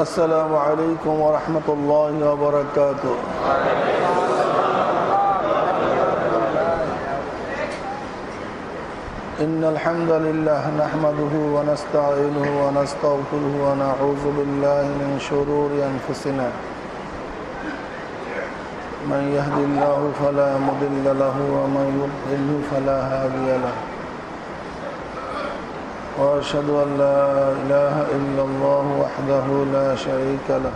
السلام عليكم ورحمة الله وبركاته. إن الحمد لله نحمده ونستعينه ونستغفره ونعوذ بالله من شرور أنفسنا. من يهد الله فلا مضل له ومن يضلل فلا هادي له. وأشهد أن لا إله إلا الله وحده لا شريك له.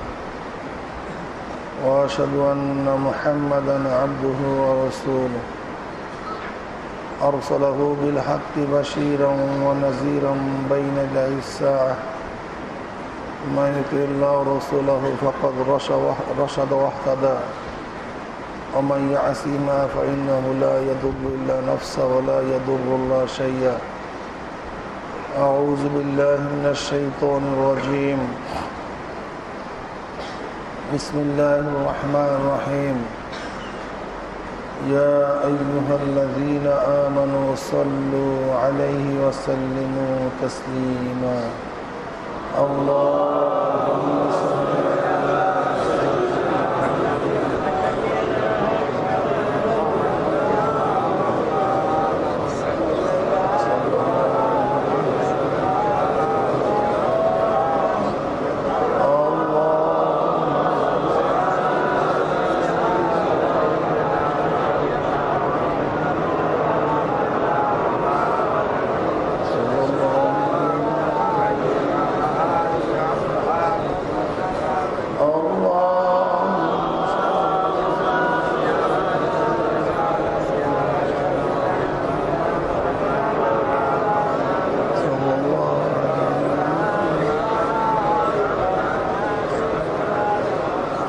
وأشهد أن محمدا عبده ورسوله. أرسله بالحق بشيرا ونذيرا بين يدي الساعة. من يطع الله ورسوله فقد رشد واهتدى. ومن يعص ما فإنه لا يضر إلا نفسه ولا يضر الله شيئا. أعوذ بالله من الشيطان الرجيم. بسم الله الرحمن الرحيم. يا أيها الذين آمنوا صلوا عليه وسلموا تسليما. اللهم صل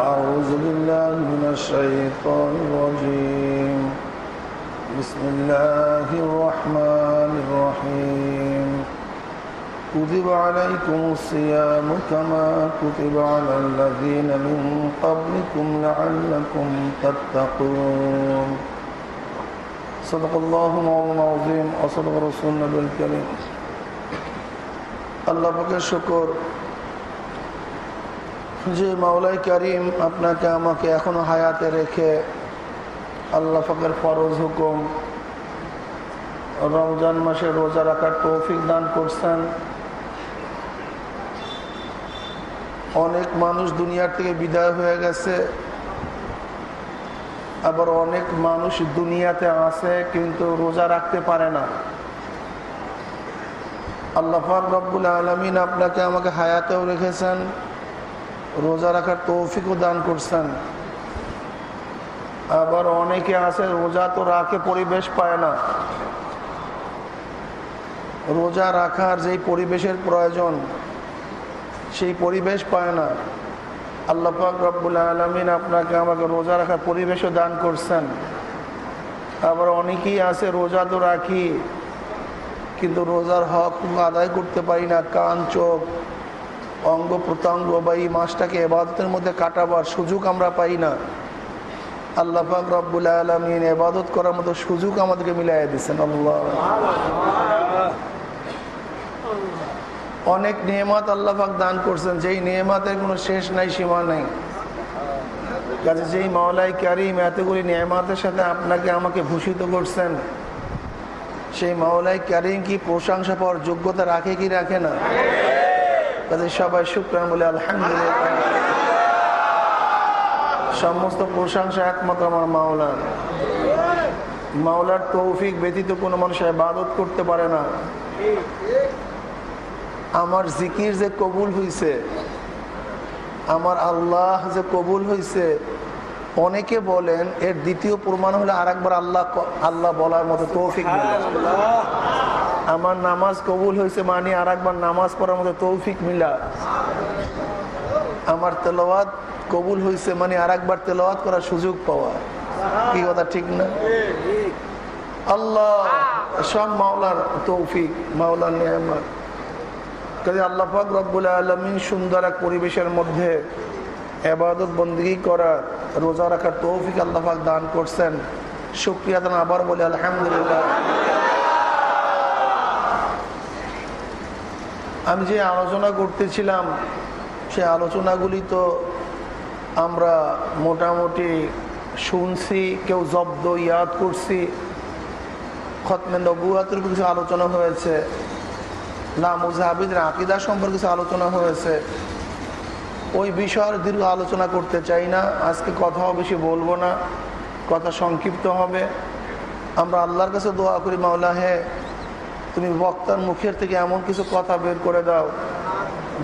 أعوذ بالله من الشيطان الرجيم. بسم الله الرحمن الرحيم. كتب عليكم الصيام كما كتب على الذين من قبلكم لعلكم تتقون. صدق الله العظيم وصدق رسولنا الكريم. الله بك الشكر যে মাওলাই করিম আপনাকে আমাকে এখনও হায়াতে রেখে আল্লাহ পাকের ফরজ হুকুম, রমজান মাসে রোজা রাখার তৌফিক দান করছেন। অনেক মানুষ দুনিয়ার থেকে বিদায় হয়ে গেছে, আবার অনেক মানুষ দুনিয়াতে আছে কিন্তু রোজা রাখতে পারে না। আল্লাহ রব্বুল আলমিন আপনাকে আমাকে হায়াতেও রেখেছেন। রোজা রাখার তৌফিকও দান করছেন। আবার অনেকে আছে, রোজা তো রাখে, পরিবেশ পায় না। রোজা রাখার যেই পরিবেশের প্রয়োজন, সেই পরিবেশ পায় না। আল্লাহ পাক রব্বুল আলমিন আপনাকে আমাকে রোজা রাখার পরিবেশও দান করছেন। আবার অনেকেই আছে, রোজা তো রাখি, কিন্তু রোজার হক আদায় করতে পারি না, কান, চোখ অঙ্গ প্রত্যঙ্গ বা এই মাসটাকে এবাদতের মধ্যে কাটাবার সুযোগ আমরা পাই না। আল্লাহ পাক রব্বুল আলমিন এবাদত করার মতো সুযোগ আমাদেরকে মিলাই দিচ্ছেন আল্লাহ। অনেক নিয়মাত আল্লাহ পাক দান করছেন। যেই নিয়মাতের কোনো শেষ নাই, সীমা নাই। কাজে যেই মাওলাই কারিম এতগুলি নিয়মাতের সাথে আপনাকে আমাকে ভূষিত করছেন, সেই মাওলাই কারিম কি প্রশংসা পাওয়ার যোগ্যতা রাখে কি রাখে না? কাজে সবাই শুক্রান বলে আলহামদুলিল্লাহ। সমস্ত প্রশংসা একমাত্র আমার মাওলার। মাওলার তৌফিক ব্যতীত কোনো মানুষ ইবাদত করতে পারে না। আমার জিকির যে কবুল হইছে, আমার আল্লাহ যে কবুল হইছে, অনেকে বলেন এর দ্বিতীয় প্রমাণ হলে আর একবার আল্লাহ আল্লাহ বলার মতো তৌফিক আমার নামাজ কবুল হয়েছে মানে আর একবার নামাজ পড়ার মতো তৌফিক মিলা। আমার তেলাওয়াত কবুল হয়েছে মানে আর একবার তেলাওয়াত করার সুযোগ পাওয়া। কি কথা, ঠিক না? আল্লাহ সব মাওলার তৌফিক, মাওলার নিয়ামত। কাজে আল্লাহ পাক রব্বুল আলমিন সুন্দর এক পরিবেশের মধ্যে এবাদত বন্দী করার রোজা রাখার তৌফিক আল্লাহ পাক দান করছেন। শুক্রিয়া দান আবার বলে, আলহামদুলিল্লাহ। আমি যে আলোচনা করতেছিলাম, সে আলোচনাগুলি তো আমরা মোটামুটি শুনছি, কেউ জব্দ, ইয়াদ করছি। খতমে নবুয়াতের কিছু আলোচনা হয়েছে, না মুজাহাবিদের আকিদা সম্পর্কে কিছু আলোচনা হয়েছে। ওই বিষয়ের দীর্ঘ আলোচনা করতে চাই না, আজকে কথাও বেশি বলব না, কথা সংক্ষিপ্ত হবে। আমরা আল্লাহর কাছে দোয়া করি মাওলা হে তুমি বক্তার মুখের থেকে এমন কিছু কথা বের করে দাও,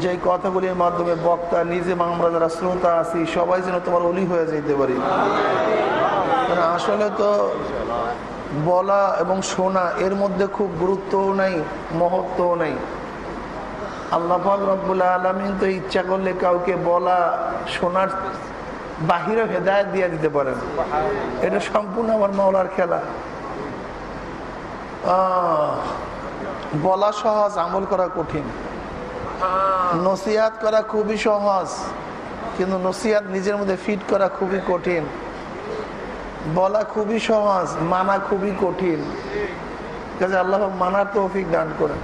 যেই কথাগুলির মাধ্যমে বক্তা নিজে আমরা যারা শ্রোতা আছি, সবাই যেন তোমার অলি হয়ে যেতে পারি। কারণ আসলে তো বলা এবং শোনা এর মধ্যে খুব গুরুত্বও নাই, মহত্বও নাই। আল্লাহ রব্বুল্লা আলমিন তো ইচ্ছা করলে কাউকে বলা, শোনার বাহিরে হেদায়ত দিয়ে দিতে পারেন। এটা সম্পূর্ণ আমার মাওলার খেলা। বলা সহজ আমল করা কঠিন। নসিহাত করা খুবই সহজ কিন্তু নসিহাত নিজের মধ্যে ফিট করা খুবই কঠিন। বলা খুবই সহজ মানা খুবই কঠিন। কাজে আল্লাহ মানার তৌফিক দান করেন।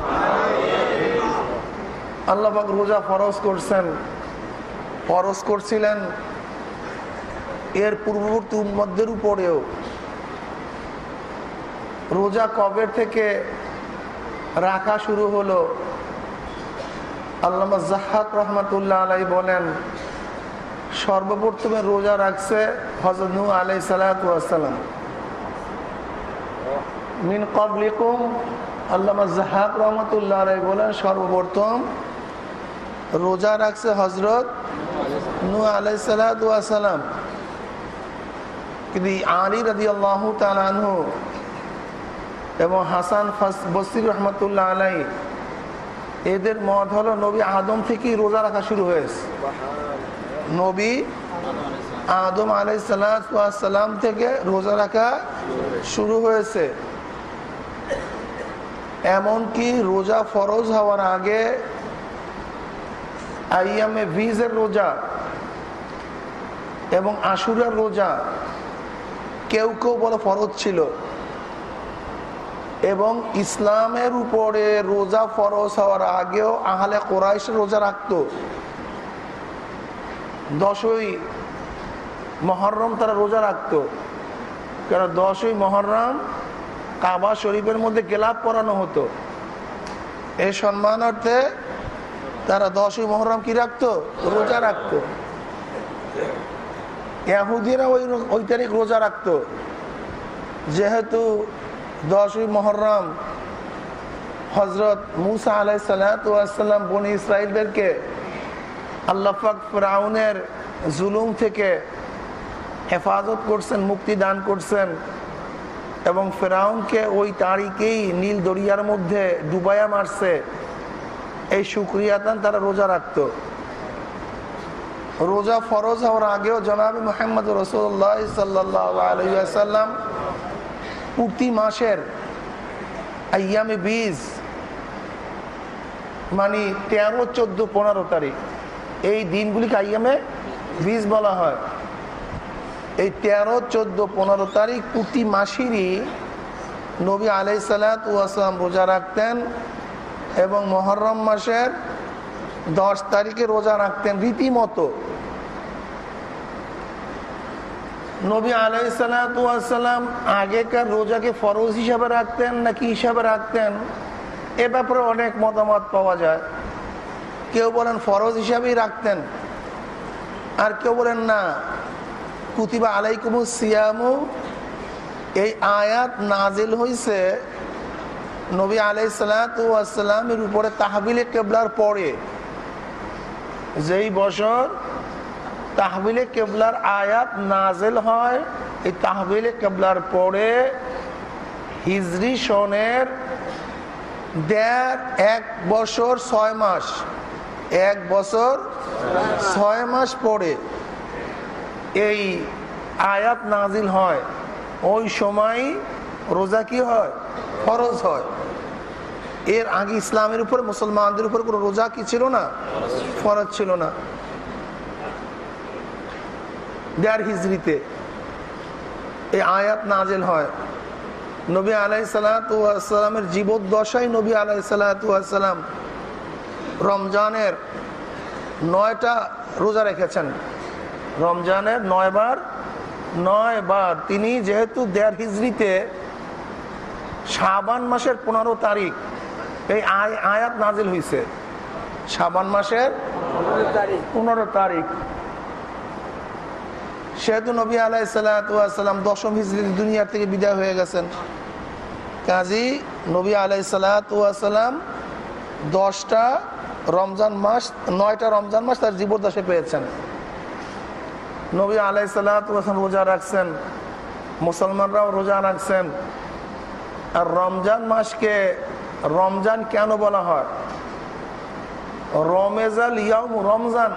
আল্লাহ রোজা ফরজ করছেন। ফরজ করছিলেন এর পূর্ববর্তী উম্মদের উপরেও। রোজা কবের থেকে রাখা শুরু হলো। আল্লামা জাহাদ রহমতুল্লাহ আলাই বলেন, সর্বপ্রথমে রোজা রাখছে হজরত নু আলাই সালাম। মিন কবলিকুম আল্লামা জাহাদ রহমতুল্লাহ আলাই বলেন, সর্বপ্রথম রোজা রাখছে হজরত নু আলাই সালাম। কিন্তু আলী রাজি আল্লাহ এবং হাসান বসির রহমতুল্লাহ আলাই এদের মত হলো নবী আদম থেকেই রোজা রাখা শুরু হয়েছে। নবী আদম আলাই সালাম থেকে রোজা রাখা শুরু হয়েছে। এমনকি রোজা ফরজ হওয়ার আগে আইয়ামে ভিজের রোজা এবং আশুরার রোজা কেউ কেউ বলে ফরজ ছিল। এবং ইসলামের উপরে রোজা ফরজ হওয়ার আগেও আহলে কোরাইশ রোজা রাখত। দশই মহরম তারা রোজা রাখত। কারণ দশই মহরম কাবা শরীফের মধ্যে গেলাপ পরানো হতো। এই সম্মানার্থে তারা দশই মহরম কি রাখতো? রোজা রাখতো। ইয়াহুদিরা ওই ওই তারিখ রোজা রাখতো। যেহেতু দশই মহরম হজরত মুসা আলাই সাল্লাম বনি ইসরায়েলদেরকে আল্লাহাক ফ্রাউনের জুলুম থেকে হেফাজত করছেন, মুক্তি দান করছেন এবং ফেরাউনকে ওই তারিখেই নীল দরিয়ার মধ্যে ডুবাইয়া মারছে। এই সুক্রিয়াতান তারা রোজা রাখত। রোজা ফরজ হওয়ার আগেও জনাবি মোহাম্মদ রসুল্লাহ সাল্লাহ সাল্লাম প্রতি মাসের আয়ামে বীজ মানে তেরো, চোদ্দ, পনেরো তারিখ, এই দিনগুলিকে আয়ামে বীজ বলা হয়। এই তেরো, চোদ্দ, পনেরো তারিখ প্রতি মাসেরই নবী আলাই সালাম রোজা রাখতেন এবং মহরম মাসের দশ তারিখে রোজা রাখতেন রীতিমতো। নবী আলাই সালাম আগেকার রোজাকে ফরজ হিসাবে রাখতেন নাকি হিসাবে রাখতেন? এ ব্যাপারে অনেক মতামত পাওয়া যায়। কেউ বলেন ফরজ হিসাবেই রাখতেন, আর কেউ বলেন না। কুতিবা আলাইকুমু সিয়ামু, এই আয়াত নাজিল হয়েছে নবী আলাই সালাতামের উপরে তাহবিলে কেবলার পরে। যেই বছর তাহবিলে কেবলার আয়াত নাজেল হয়। এই তাহবিলে কেবলার পরে হিজরি সনের দেড়, এক বছর ছয় মাস, এক বছর ছয় মাস পরে এই আয়াত নাজিল হয়। ওই সময় রোজা কি হয়? ফরজ হয়। এর আগে ইসলামের উপরে, মুসলমানদের উপরে কোনো রোজা কি ছিল না? ফরজ ছিল না। দেড় হিজড়িতে। এই আয়াত নাজেল হয়। নবী আলাই সালাতামের জীবদ্দশায় নবী আলাই সালাতাম রমজানের নয়টা রোজা রেখেছেন। রমজানের নয় বার নয় বার তিনি যেহেতু দেড় হিজড়িতে শাবান মাসের পনেরো তারিখ এই আয়াত নাজিল হয়েছে শাবান মাসের পনেরো তারিখ। সেহেতু নবী আলাইসাল্লাম দশম হিজড়ি দুনিয়ার থেকে বিদায় হয়ে গেছেন। কাজী নবী আলাই আলাইসাল্লাম দশটা রমজান মাস, নয়টা রমজান মাস তার জীবদ্দশে পেয়েছেন। নবী আলাই আলাইসাল্লাম রোজা রাখছেন, মুসলমানরাও রোজা রাখছেন। আর রমজান মাসকে রমজান কেন বলা হয়? রমেজাল ইয়াম রমজান।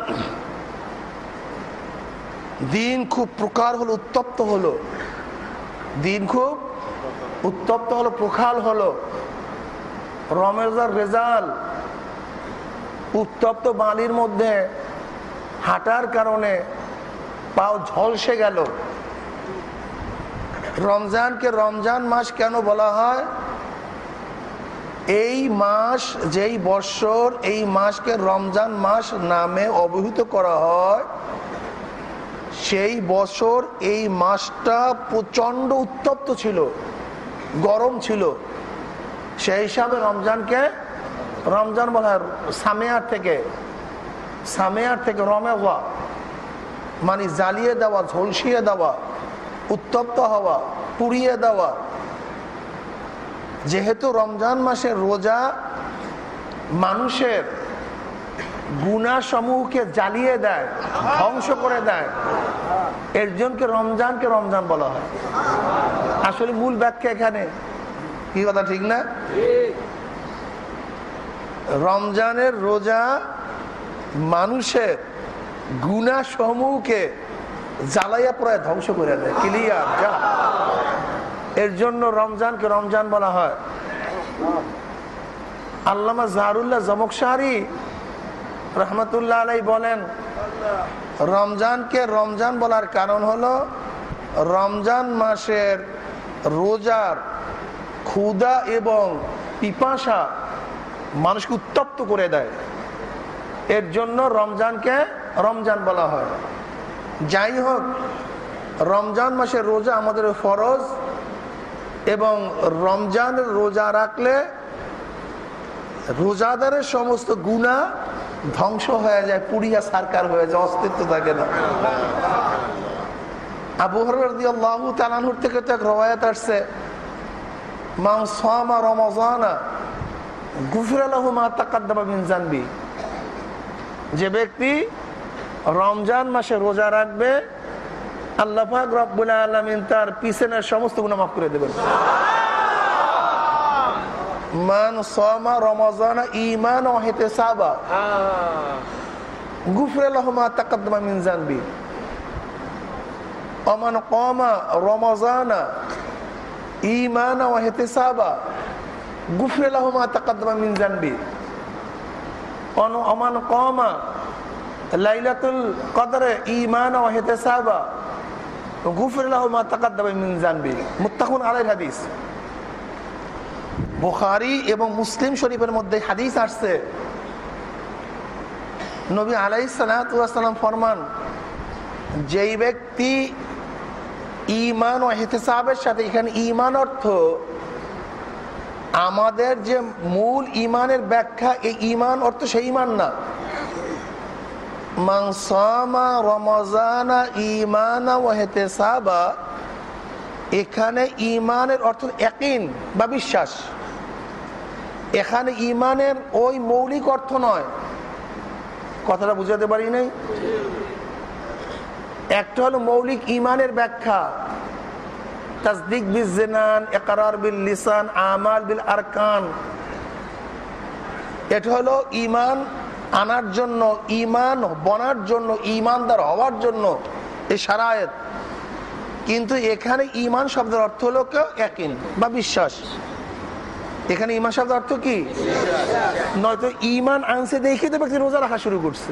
দিন খুব প্রকার হলো, উত্তপ্ত হলো। দিন খুব উত্তপ্ত হলো, প্রখাল হলো। রমেজার রেজাল উত্তপ্ত বালির মধ্যে হাঁটার কারণে পাও ঝলসে গেল। রমজানকে রমজান মাস কেন বলা হয়? এই মাস, যেই বৎসর, এই মাসকে রমজান মাস নামে অবহিত করা হয়। সেই বছর এই মাসটা প্রচণ্ড উত্তপ্ত ছিল, গরম ছিল। সেই হিসাবে রমজানকে, রমজান বলা হয় সামেয়ার থেকে সামেয়ার থেকে রমে হওয়া মানে জ্বালিয়ে দেওয়া, ঝলসিয়ে দেওয়া, উত্তপ্ত হওয়া, পুড়িয়ে দেওয়া। যেহেতু রমজান মাসের রোজা মানুষের গুণা সমূহকে জ্বালিয়ে দেয়, ধ্বংস করে দেয়। এর জনকে রমজানকে রমজান বলা হয়। আসলে মূল ব্যাখ্যা এখানে। কি কথা, ঠিক না? রমজানের রোজা মানুষের গুণা সমূহকে জ্বালাইয়া প্রায় ধ্বংস করে দেয়, ক্লিয়ার, যা। এর জন্য রমজানকে রমজান বলা হয়। আল্লামা জাহারুল্লাহ জমক শাহরি রহমতুল্লাহ আলাই বলেন, রমজানকে রমজান বলার কারণ হলো রমজান মাসের রোজার ক্ষুদা এবং পিপাসা মানুষকে উত্তপ্ত করে দেয়। এর জন্য রমজানকে রমজান বলা হয়। যাই হোক, রমজান মাসের রোজা আমাদের ফরজ এবং রমজান রোজা রাখলে রোজাদারের সমস্ত গুণা ধ্বংস হয়ে যায়, পুড়িয়া সারকার হয়ে যায়, অস্তিত্ব থাকে না। আবু এক রবায়াত আসছে যে ব্যক্তি রমজান মাসে রোজা রাখবে, আল্লাহ আলমিন তার পিছনের সমস্ত গুণা মাফ করে দেবেন। মান সমা রমজানা ইমান ও হিতেসাবা গুফরে লহমা তাকাদ্দমা মিন জানবি অমান কমা রমজানা ইমান ও হিতেসাবা গুফরে লহমা তাকাদ্দমা মিন জানবি অমান কমা লাইলাতুল কদরে ইমান ও হিতেসাবা গুফরে লহমা তাকাদ্দমা মিন জানবি মুত্তাকুন আলাইহিল হাদিস বুখারি এবং মুসলিম শরীফের মধ্যে হাদিস আসছে। নবী আলাই সালাম ফরমান, যেই ব্যক্তি ইমান ও হেতেসাবের সাথে এখানে ইমান অর্থ আমাদের যে মূল ইমানের ব্যাখ্যা, এই ইমান অর্থ সেই ইমান না। মাংসমা রমজানা ইমানা ও হেতেসাবা এখানে ইমানের অর্থ একিন বা বিশ্বাস। এখানে ইমানের ওই মৌলিক অর্থ নয়। কথাটা বুঝাতে পারি নাই? একটা হলো মৌলিক ইমানের ব্যাখ্যা। তাসদিক বিল একার বিল লিসান আমাল বিল আরকান এটা হলো ইমান আনার জন্য, ইমান বনার জন্য, ইমানদার হওয়ার জন্য এই সারায়ত কিন্তু এখানে ইমান শব্দের অর্থ হলো কেউ একিন বা বিশ্বাস। এখানে ইমান শব্দ অর্থ কি? নয়তো ইমান আনছে দেখে তো ব্যক্তি রোজা রাখা শুরু করছে।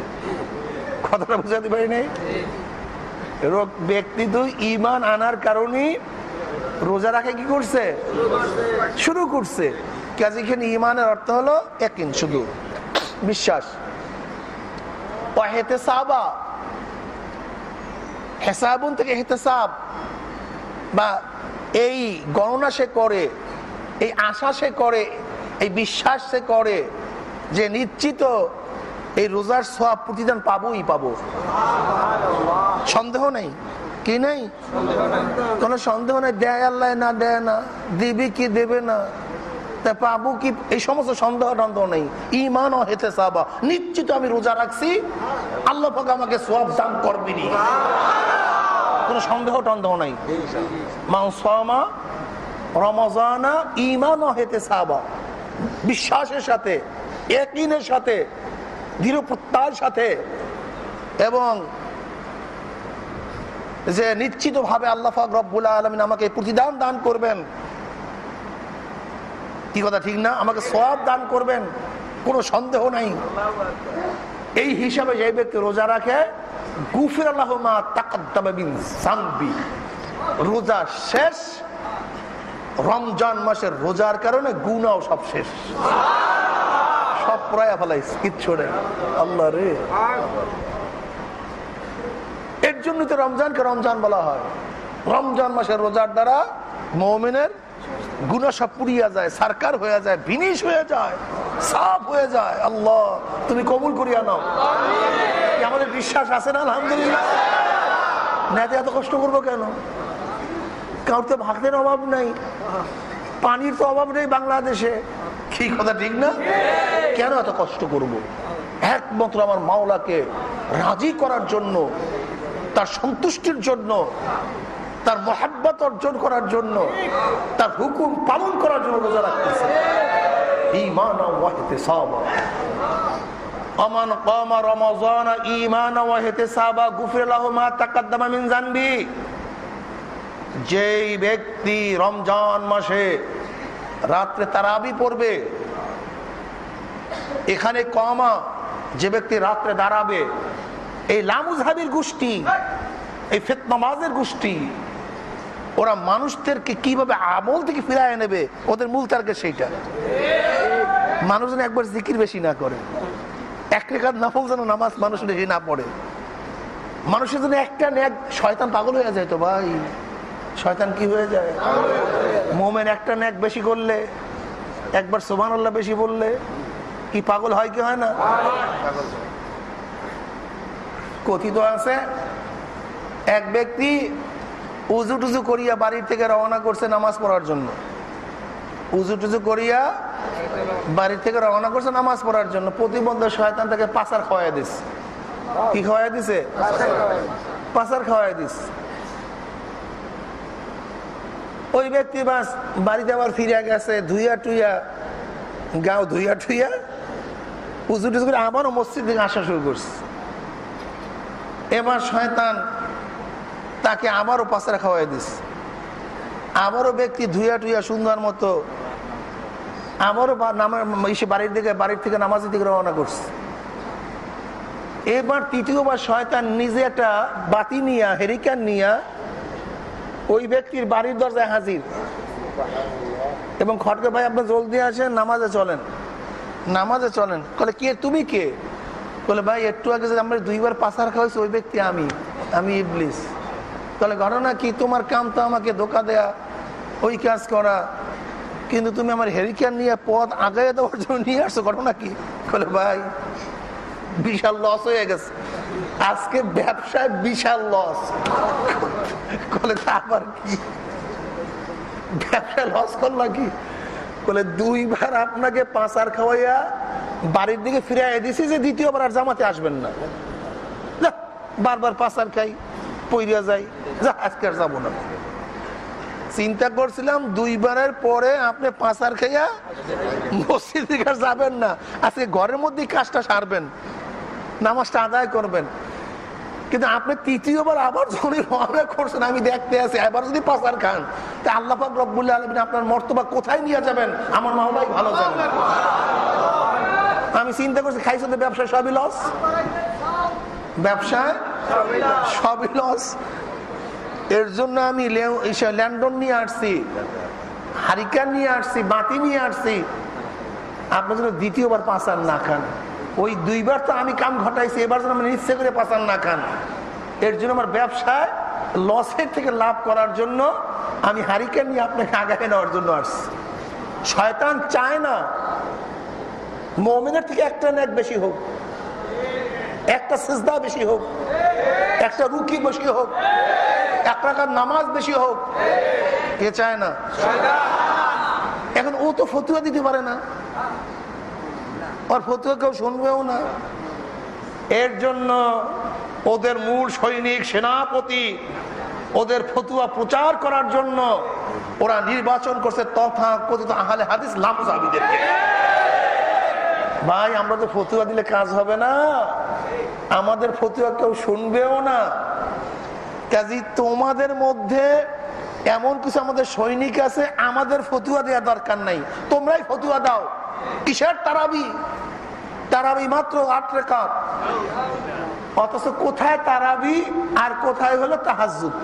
কথাটা বুঝাতে পারি নাই? ব্যক্তি তো ইমান আনার কারণে রোজা রাখা কি করছে? শুরু করছে। কাজে এখানে ইমানের অর্থ হলো একিন শুধু। বিশ্বাস। হেতে সাবা হেসাবুন থেকে হেতেসাব। বা এই গণনা সে করে এই আশা সে করে, এই বিশ্বাস সে করে যে নিশ্চিত এই রোজার সব প্রতিদান পাবোই পাবো। সন্দেহ নেই। কি নেই? কোনো সন্দেহ নেই। দেয় আল্লাহ না, দেয় না। দিবি কি, দেবে না। তা পাবো কি? এই সমস্ত সন্দেহ টন্দেহ নেই। ইমান ও হেতে সাবা নিশ্চিত আমি রোজা রাখছি। আল্লাহ পাক আমাকে সব দান করবিনি কোনো সন্দেহ টন্দেহ নাই। মাংসমা রমজানা ইমান হেতে সাবা। বিশ্বাসের সাথে একদিনের সাথে দৃঢ় সাথে এবং যে নিশ্চিত ভাবে আল্লাহ রব্বুল আলমিন আমাকে প্রতিদান দান করবেন। কি কথা, ঠিক না? আমাকে সব দান করবেন, কোনো সন্দেহ নাই। এই হিসাবে যে ব্যক্তি রোজা রাখে গুফির আল্লাহ রোজা শেষ রমজান মাসের রোজার কারণে গুনাও সব শেষ। সব প্রায় ফেলাইস কিচ্ছু নেই। আল্লাহ রে। এর জন্য তো রমজানকে রমজান বলা হয়। রমজান মাসের রোজার দ্বারা মৌমিনের গুণা সব পুড়িয়া যায়, সারকার হয়ে যায়, বিনিশ হয়ে যায়, সাফ হয়ে যায়। আল্লাহ, তুমি কবুল করিয়া নাও। আমাদের বিশ্বাস আছে না, আলহামদুলিল্লাহ? নেতে এত কষ্ট করব কেন? কাউর তো ভাতের অভাব নাই, পানির তো অভাব নেই বাংলাদেশে। কি কথা, ঠিক না? কেন এত কষ্ট করব। একমাত্র আমার মাওলাকে রাজি করার জন্য, তার সন্তুষ্টির জন্য, তার মহাব্বত অর্জন করার জন্য, তার হুকুম পালন করার জন্য রোজা রাখতেছে। কমা রমজান ইমান ওয়াহিতে সাবা গুফির মা তাকাদ্দামা মিন জানবি যেই ব্যক্তি রমজান মাসে রাত্রে তারাবি পড়বে, এখানে কমা যে ব্যক্তি রাত্রে দাঁড়াবে, এই লামুজহাবির গোষ্ঠী, এই ফেতনামাজের গোষ্ঠী, ওরা মানুষদেরকে কীভাবে আমল থেকে ফিরায় নেবে, ওদের মূল টার্গেট সেইটা। মানুষ যেন একবার জিকির বেশি না করে। এক রেখার নফল যেন নামাজ মানুষ বেশি না পড়ে। মানুষের জন্য একটা ন্যাক, শয়তান পাগল হয়ে যায় তো ভাই। শয়তান কি হয়ে যায়? মোমেন একটা ন্যাক বেশি করলে, একবার সোমান আল্লাহ বেশি বললে, কি পাগল হয় কি হয় না? কথিত আছে, এক ব্যক্তি উজু টুজু করিয়া বাড়ির থেকে রওনা করছে নামাজ পড়ার জন্য। উজু টুজু করিয়া বাড়ির থেকে রওনা করছে নামাজ পড়ার জন্য। প্রতিবন্ধ শয়তান তাকে পাচার খাওয়াই দিস কি খাওয়াই দিছে? পাচার খাওয়াই দিস ওই ব্যক্তি বাস বাড়িতে আবার ফিরে গেছে, ধুইয়া টুইয়া, গাও ধুইয়া টুইয়া, উজু টুজু করে আবারও মসজিদ থেকে আসা শুরু করছে। এবার শয়তান তাকে আবারও পাচারা খাওয়াই দিস আবারও ব্যক্তি ধুইয়া টুইয়া সুন্দর মতো আবারও নামার বাড়ির দিকে বাড়ির থেকে নামাজের দিকে রওনা করছে। এবার তৃতীয়বার শয়তান নিজে একটা বাতি নিয়া, হেরিকান নিয়া ওই ব্যক্তির বাড়ির দরজায় হাজির। এবং খটকে ভাই আপনার জলদি আসেন, নামাজে চলেন। নামাজে চলেন। বলে কে, তুমি কে? বলে ভাই, একটু আগে আমরা দুইবার পাশার খাওয়াইছি, ওই ব্যক্তি আমি আমি ইবলিস। তাহলে ঘটনা কি? তোমার কাম তো আমাকে ধোকা দেয়া, ওই কাজ করা। কিন্তু তুমি আমার হেরিকেন নিয়ে পথ আগে দেওয়ার জন্য নিয়ে আসছো, ঘটনা কি? বলে ভাই, বিশাল লস হয়ে গেছে। আজকে ব্যবসায় বিশাল লস বলে আবার কি? ব্যবসায় লস করল কি? বলে দুইবার আপনাকে পাঁচার খাওয়াইয়া বাড়ির দিকে ফিরে দিছি যে দ্বিতীয়বার আর জামাতে আসবেন না। বারবার পাঁচার খাই, পইরা যাই, যা, আজকে আর যাব না। চিন্তা করছিলাম দুইবারের পরে আপনি পাঁচার খাইয়া মসজিদ যাবেন না। আজকে ঘরের মধ্যেই কাজটা সারবেন। নামাজটা আদায় করবেন। কিন্তু আপনি তৃতীয়বার আবার যখন রওনা করছেন, আমি দেখতে আছি, এবার যদি পাচার খান, তা আল্লাহ পাক রব্বুল্লাহ আলমিন আপনার মর্তবা কোথায় নিয়ে যাবেন? আমার মাহলাই ভালো আমি চিন্তা করছি, খাইছো তো ব্যবসায় সবই লস ব্যবসায়? সবই লস এর জন্য আমি ল্যান্ডন নিয়ে আসছি, হারিকান নিয়ে আসছি, বাতি নিয়ে আসছি। আপনার জন্য দ্বিতীয়বার পাঁচার না খান। ওই দুইবার তো আমি কাম ঘটাইছি, এবার যেন আমি ইচ্ছে করে পাচান না খান। এর জন্য আমার ব্যবসায় লসের থেকে লাভ করার জন্য আমি হারিকেন নিয়ে আপনাকে আগায় নেওয়ার জন্য আসছি। শয়তান চায় না মমিনের থেকে একটা নেক বেশি হোক, একটা সেজদা বেশি হোক, একটা রুকি বেশি হোক, এক টাকার নামাজ বেশি হোক কে চায় না। এখন ও তো ফতুয়া দিতে পারে না। আর ফতুয়া কেউ শুনবেও না। এর জন্য ওদের মূল সৈনিক, সেনাপতি, ওদের ফতুয়া প্রচার করার জন্য ওরা নির্বাচন করছে তথা কথিত আহলে হাদিস লামজাবিদেরকে। ভাই, আমরা তো ফতুয়া দিলে কাজ হবে না। আমাদের ফতুয়া কেউ শুনবেও না। কাজী, তোমাদের মধ্যে এমন কিছু আমাদের সৈনিক আছে, আমাদের ফতুয়া দেওয়া দরকার নাই। তোমরাই ফতুয়া দাও। কিসের তারাবি? তারাবি মাত্র আট রেখাত। অথচ কোথায় তারাবি আর কোথায় হলো তাহাজুদ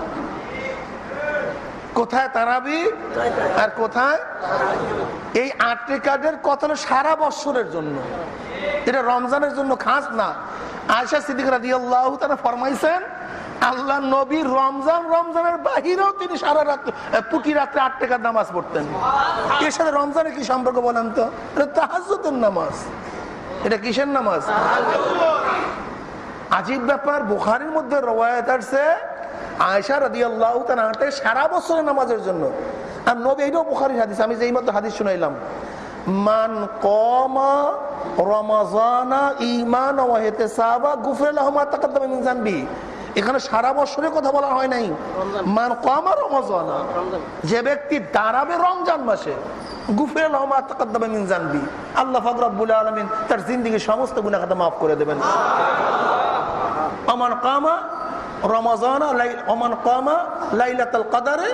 কোথায় তারাবি আর কোথায়? এই আট রেখাদের কত সারা বৎসরের জন্য। এটা রমজানের জন্য খাস না। আয়সা সিদ্দিক রাজি আল্লাহ তারা ফরমাইছেন, আল্লাহ নবী রমজান রমজানের বাহিরেও তিনি সারা রাত্রে পুটি রাত্রে আট নামাজ পড়তেন। এর সাথে রমজানের কি সম্পর্ক বলেন তো? এটা তাহাজুদের নামাজ। এটা কিসের নামাজ? আজিব ব্যাপার, বুখারির মধ্যে রবায়ত আসছে আয়সা রাদি আল্লাহ তাতে সারা বছরের নামাজের জন্য। আর নবী, এইটাও বুখারির হাদিস, আমি যেই মতো হাদিস শুনাইলাম। মান কমা রমাজানা ইমান ওয়াহেতে সাবা গুফরে আহমা তাকাদ্দামে মিন জানবি এখানে সারা বছরের কথা বলা হয় নাই। মান কমা রমাজানা যে ব্যক্তি দাঁড়াবে রমজান মাসে গুফরে মিন জানবি আল্লাহ ফাকরাবুল আলমিন তার জিন্দিগির সমস্ত মাফ করে দেবেন। অমান কামা রমাজানা অমান কামা লাইলাতুল কদরে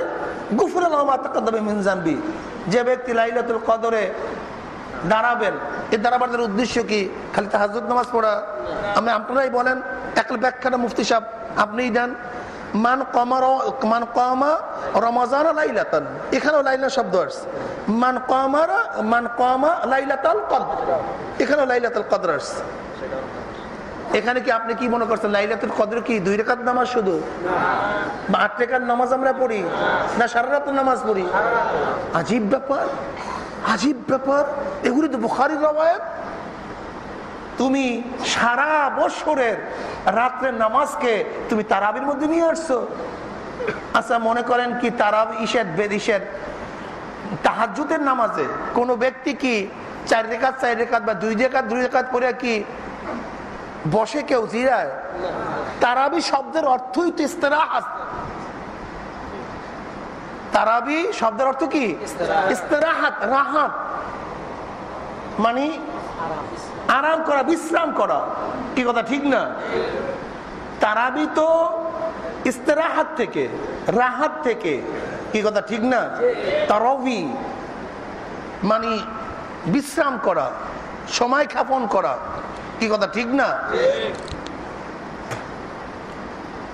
গুফর আলমা তাকাদ্দামে মিন জানবি যে ব্যক্তি লাইলাতুল কদরে দাঁড়াবেন। এই দাঁড়াবার উদ্দেশ্য কি? খালি তাহাজুদ নামাজ পড়া? আমি আপনারাই বলেন এক ব্যাখ্যাটা মুফতি সাহেব আপনিই দেন। মান কমার মান কমা রমজান লাইলাতান। এখানেও লাইলা শব্দ আসছে। মান কমার মান কমা লাইলাতাল কদর। এখানেও লাইলাতাল কদর আসছে। এখানে কি আপনি কি মনে করছেন, লাইলাতুল কদর কি দুই রেখাত নামাজ শুধু? বা আট রেখার নামাজ আমরা পড়ি, না সারা রাত নামাজ পড়ি? আজীব ব্যাপার। আজীব ব্যাপার। এগুলি তো বুখারি রবায়ত তুমি সারা বছরের রাত্রের নামাজকে তুমি তারাবির মধ্যে নিয়ে আসছো। আচ্ছা মনে করেন কি তারাব ইসের বেদিসের তাহাজুতের নামাজে কোনো ব্যক্তি কি চার রেখাত চার রেখাত বা দুই রেখাত দুই রেখাত পরে কি বসে কেউ জিরায়? তারাবি শব্দের অর্থই তো ইস্তেরাহাত। তারাবি শব্দের অর্থ কি? ইস্তেরাহাত। রাহাত। মানে আরাম করা বিশ্রাম করা। কি কথা ঠিক না? তারাবি তো ইস্তেরাহাত থেকে রাহাত থেকে। কি কথা ঠিক না? তারবি মানে বিশ্রাম করা সময় খাপন করা। কি কথা ঠিক না?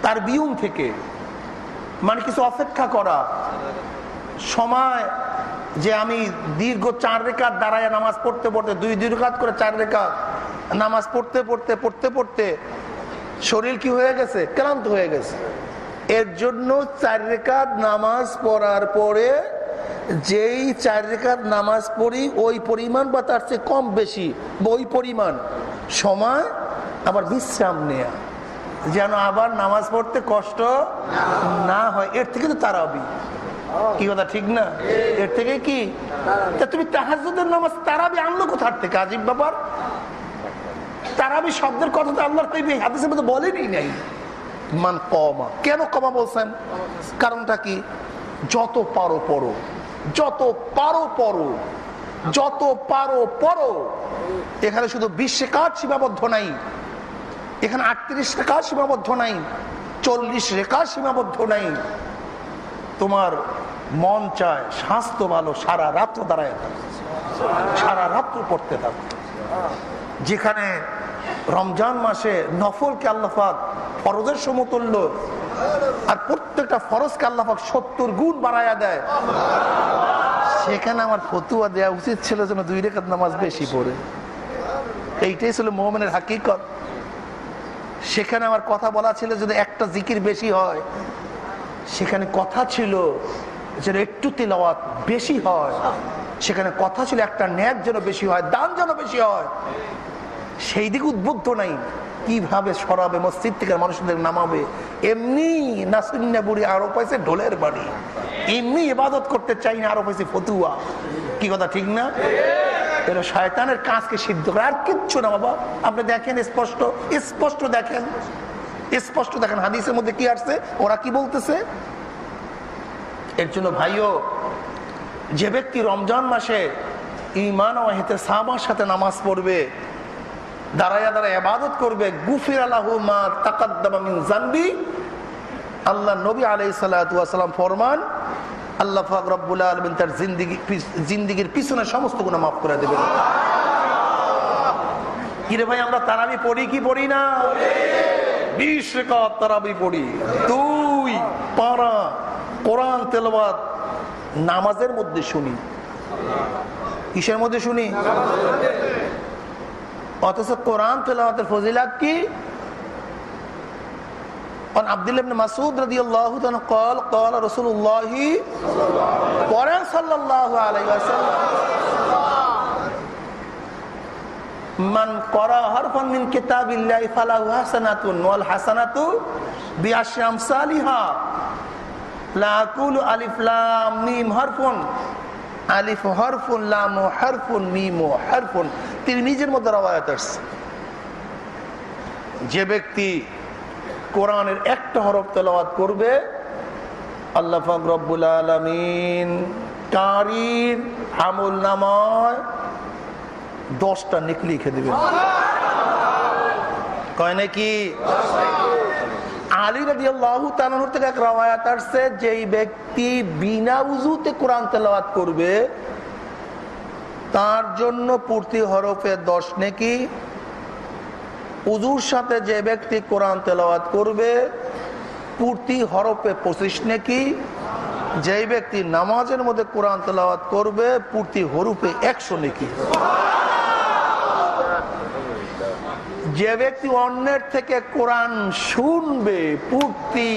তার বিয়ুম থেকে। মানে কিছু অপেক্ষা করা। সময় যে আমি দীর্ঘ চার রেখাত দাঁড়ায় নামাজ পড়তে পড়তে, দুই রেখাত করে চার রেখা নামাজ পড়তে পড়তে পড়তে পড়তে শরীর কি হয়ে গেছে? ক্লান্ত হয়ে গেছে। এর জন্য চার রেখাত নামাজ পড়ার পরে যেই চার রেখাত নামাজ পড়ি, ওই পরিমাণ বা তার চেয়ে কম বেশি, ওই পরিমাণ সময় আবার বিশ্রাম নেয়া। যেন আবার নামাজ পড়তে কষ্ট না হয়। এর থেকে তো তারাবি। কি কথা, ঠিক না? এর থেকে কি? তুমি তাহাজুদের নামাজ, তারাবি আনলো কোথার থেকে, আজিব ব্যাপার? তারাবি শব্দের কথা তো আল্লাহ হাদিসের মধ্যে বলেনি নাই। মান কমা। কেন কমা বলছেন? কারণটা কি? যত পারো পড়ো। যত পারো পড়ো। যত পারো পড়ো। এখানে শুধু বিশ রেখার সীমাবদ্ধ নাই? এখানে আটত্রিশ রেখা সীমাবদ্ধ নাই, চল্লিশ রেখা সীমাবদ্ধ নাই। তোমার মন চায় স্বাস্থ্য ভালো, সারা রাত্র দাঁড়ায় সারা রাত্র পড়তে থাকো। যেখানে রমজান মাসে নফলকে আল্লাহাক ফরজের সমতুল্য, আর প্রত্যেকটা ফরজকে আল্লাহাক সত্তর গুণ বাড়াইয়া দেয়। সেখানে আমার ফতুয়া দেওয়া উচিত ছিল যেন দুই রেখাত নামাজ বেশি পড়ে। এইটাই ছিল মোহামেনের হাকিকত। সেখানে আমার কথা বলা ছিল যদি একটা জিকির বেশি হয়, সেখানে কথা ছিল যেন একটু তেলাওয়াত বেশি হয়, সেখানে কথা ছিল একটা ন্যাক যেন বেশি হয়, দান যেন বেশি হয়। সেই দিকে উদ্বুদ্ধ নাই, কীভাবে সরাবে, মসজিদ থেকে মানুষদের নামাবে? এমনি নাসিন্না বুড়ি, আরও পাইছে ঢোলের বাড়ি। এমনি ইবাদত করতে চাই না, আরও পাইছে ফতুয়া। কি কথা, ঠিক না? এটা শয়তানের কাজকে সিদ্ধ করে। আর কিচ্ছু না বাবা। আপনি দেখেন, স্পষ্ট স্পষ্ট দেখেন। স্পষ্ট দেখেন, হাদিসের মধ্যে কি আসছে? ওরা কি বলতেছে? এর জন্য ভাইও, যে ব্যক্তি রমজান মাসে ইমান ও হেতে সামার সাথে নামাজ পড়বে, দাঁড়াইয়া দাঁড়ায় আবাদত করবে, গুফির আল্লাহ মা তাকাদ্দামা মিন জানবি আল্লাহ নবী আলাই সাল্লাম ফরমান আল্লাহ ফাক রব্বুল আলমিন তার জিন্দিগি জিন্দিগির পিছনে সমস্ত গুণা মাফ করে দেবেন। কিরে ভাই, আমরা তারাবি পড়ি কি পড়ি না? বিশ রেখাত তারাবি পড়ি। দুই পারা কোরআন তেলবাদ নামাজের মধ্যে শুনি। কিসের মধ্যে শুনি? অথচ কোরআন তেলাওয়াতের ফজিলাত কি? عن عبد الله بن مسعود رضي الله عنه قال قال رسول الله قرآن صلى الله عليه وسلم من قرأ حرفا من كتاب الله فله حسنة والحسنة بعشر أمثالها لا أقول ألف لام ميم حرف আলিফ হরফুন লাম হরফুন মিম হরফুন তিনি নিজের মধ্যে রবায়ত আসছে যে ব্যক্তি কোরআনের একটা হরফ তেলাওয়াত করবে, আল্লাহ রব্বুল আলমিন কারির আমল নামায় দশটা নিক লিখে দেবেন। কয় নাকি? থেকে ব্যক্তি বিনা কোরআন তেলাওয়াত করবে, তার জন্য পূর্তি হরফে দশ নেকি উজুর সাথে যে ব্যক্তি কোরআন তেলাওয়াত করবে, পূর্তি হরপে পঁচিশ নেকি, যেই ব্যক্তি নামাজের মধ্যে কোরআন তেলাওয়াত করবে, পূর্তি হরুপে একশো নেকি। যে ব্যক্তি অন্যের থেকে কোরআন শুনবে, পূর্তি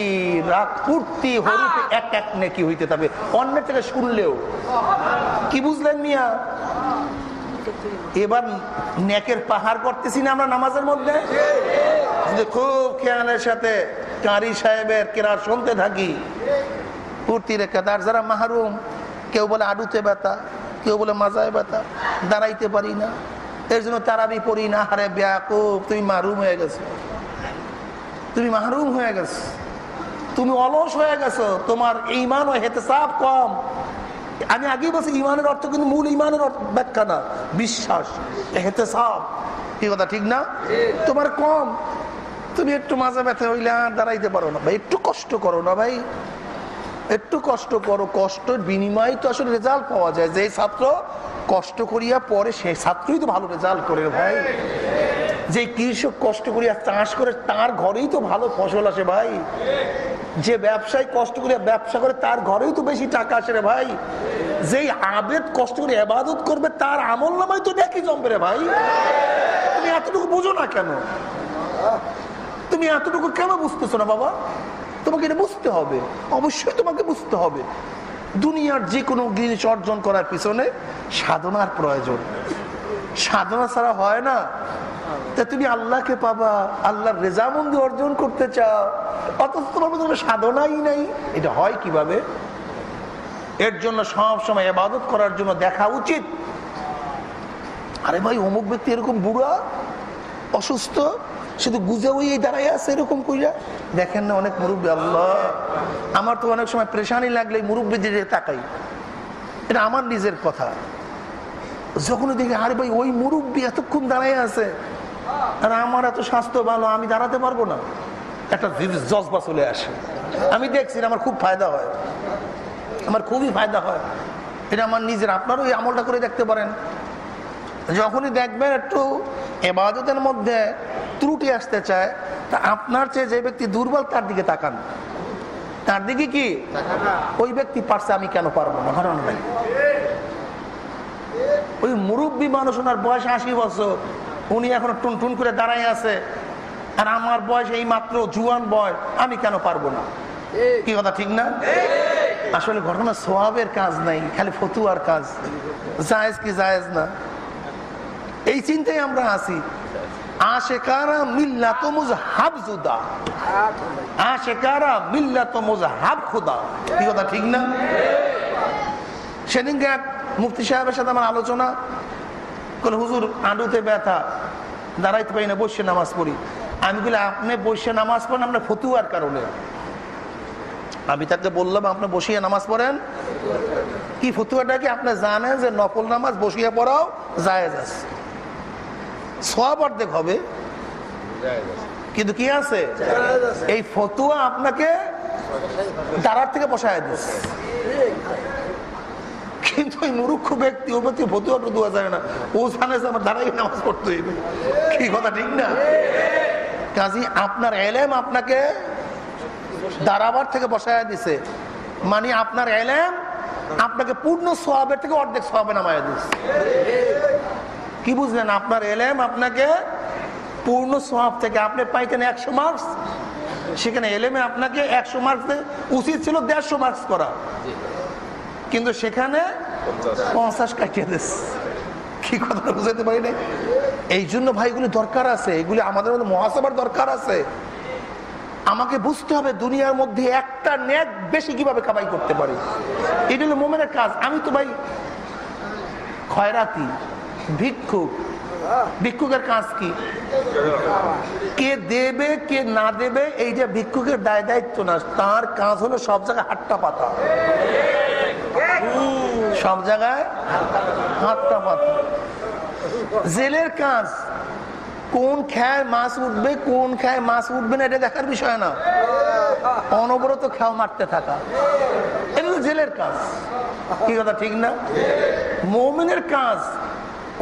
রাত পূর্তি হরুপে এক এক নেকি হইতে থাকবে। অন্যের থেকে শুনলেও। কি বুঝলেন মিয়া? এবার নেকের পাহাড় করতেছি না আমরা নামাজের মধ্যে? খুব খেয়ালের সাথে কারি সাহেবের কেরার শুনতে থাকি। পূর্তি রেখে, তার যারা মাহরুম, কেউ বলে আডুতে ব্যথা, কেউ বলে মাজায় ব্যথা, দাঁড়াইতে পারি না। এর জন্য তারাবি পড়ি না হারে ব্যাকুব, তুমি মাহরুম হয়ে গেছো। তুমি মাহরুম হয়ে গেছো। তুমি অলস হয়ে গেছো। তোমার ইমান ও হেতে সাপ কম। আমি আগেই বলছি, ইমানের অর্থ কিন্তু মূল ইমানের ব্যাখ্যা না, বিশ্বাস হেতে সাপ কি কথা, ঠিক না? তোমার কম। তুমি একটু মাঝে ব্যথা হইলে দাঁড়াইতে পারো না। ভাই, একটু কষ্ট করো না ভাই। একটু কষ্ট করো। কষ্টের বিনিময়ে তো আসলে রেজাল্ট পাওয়া যায়। যে ছাত্র কষ্ট করিয়া পরে, সেই ছাত্রই তো ভালো রেজাল্ট করে ভাই। যে কৃষক কষ্ট করিয়া চাষ করে, তার ঘরেই তো ভালো ফসল আসে ভাই। যে ব্যবসায় কষ্ট করে ব্যবসা করে, তার ঘরেই তো বেশি টাকা আসে রে ভাই। যেই আবেদ কষ্ট করে আবাদত করবে, তার আমল নামাই তো দেখি জমবে রে ভাই। তুমি এতটুকু বুঝো না কেন? তুমি এতটুকু কেন বুঝতেছো না বাবা? তোমাকে এটা বুঝতে হবে। অবশ্যই তোমাকে বুঝতে হবে। দুনিয়ার যে কোনো জিনিস অর্জন করার পিছনে সাধনার প্রয়োজন। সাধনা ছাড়া হয় না। তা তুমি আল্লাহকে পাবা, আল্লাহর রেজামন্দি অর্জন করতে চাও। অথচ তোমার মধ্যে সাধনাই নাই। এটা হয় কীভাবে? এর জন্য সব সময় আবাদত করার জন্য দেখা উচিত। আরে ভাই, অমুক ব্যক্তি এরকম বুড়া, অসুস্থ, শুধু গুজে ওই দাঁড়াই আছে এরকম কইরা। দেখেন না, অনেক মুরব্বী, আল্লাহ। আমার তো অনেক সময় প্রেশানি লাগলে মুরব্বী দিকে তাকাই। এটা আমার নিজের কথা। যখন দেখি, আরে ভাই, ওই মুরব্বী এতক্ষণ দাঁড়াই আছে। আর আমার এত স্বাস্থ্য ভালো, আমি দাঁড়াতে পারব না। একটা জজবা চলে আসে। আমি দেখছি আমার খুব ফায়দা হয়। আমার খুবই ফায়দা হয়। এটা আমার নিজের, আপনারও এই আমলটা করে দেখতে পারেন। যখনই দেখবেন একটু এবাদতের মধ্যে ত্রুটি আসতে চায়, তা আপনার চেয়ে যে ব্যক্তি দুর্বল, তার দিকে তাকান। তার দিকে কি? ওই ব্যক্তি পারছে আমি কেন পারব না? ঘটনা ওই মুরব্বী মানুষ, ওনার বয়স আশি বছর। উনি এখন টুন টুন করে দাঁড়াই আছে। আর আমার বয়স এই মাত্র জুয়ান বয়স আমি কেন পারব না? কি কথা ঠিক না? আসলে ঘটনা সোয়াবের কাজ নাই খালি ফতুয়ার কাজ। জায়েজ কি জায়েজ না? এই চিন্তায় আমরা আছি। আশেকারা জুদা। মিল্লাত মুজহাব খুদা। কি কথা ঠিক না? সেদিনকে মুফতি সাহেবের সাথে আমার আলোচনা। বলে হুজুর আঁডুতে ব্যথা, দাঁড়াইতে পারি না, বসে নামাজ পড়ি। আমি বলি, আপনি বসে নামাজ পড়েন আপনার ফতুয়ার কারণে। আমি তাকে বললাম, আপনি বসিয়ে নামাজ পড়েন। কি ফতুয়াটা কি? আপনি জানেন যে নকল নামাজ বসিয়ে পড়াও জায়েজ আছে। সব অর্ধেক হবে। কিন্তু কি আছে? এই ফতুয়া আপনাকে দাঁড়ার থেকে বসায় দিচ্ছে কিন্তু ওই মুরুক্ষ ব্যক্তি ও ব্যক্তি ফতুয়া টতুয়া যায় না। ও জানে যে আমার দাঁড়াই নামাজ পড়তে হইবে। কি কথা, ঠিক না? কাজী, আপনার এলেম আপনাকে দাঁড়াবার থেকে বসায় দিছে। মানে আপনার এলেম আপনাকে পূর্ণ সোয়াবের থেকে অর্ধেক সোয়াবে নামায় দিচ্ছে কি বুঝলেন? আপনার এলেম আপনাকে পূর্ণ সোয়াব থেকে, আপনি পাইতেন একশো মার্কস। সেখানে এলেমে আপনাকে একশো মার্কস উচিত ছিল দেড়শো মার্কস করা। কিন্তু সেখানে পঞ্চাশ কাটিয়ে দিচ্ছে কি কথা বুঝাতে পারি না এই জন্য ভাইগুলি দরকার আছে। এগুলি আমাদের মধ্যে মহাসভার দরকার আছে। আমাকে বুঝতে হবে দুনিয়ার মধ্যে একটা নেক বেশি কীভাবে কামাই করতে পারি। এটা হলো মোমেনের কাজ। আমি তো ভাই খয়রাতি ভিক্ষুক। ভিক্ষুকের কাজ কি? কে দেবে, কে না দেবে, এই যে ভিক্ষুকের দায় দায়িত্ব না, তার কাজ হলো সব জায়গায় হাট্টা পাতা। সব জায়গায় হাতটা জেলের কাজ, কোন খায় মাছ উঠবে, কোন খায় মাছ উঠবে না, এটা দেখার বিষয় না। অনবরত খেয়াও মারতে থাকা। এটা তো জেলের কাজ। কি কথা, ঠিক না? মৌমিনের কাজ,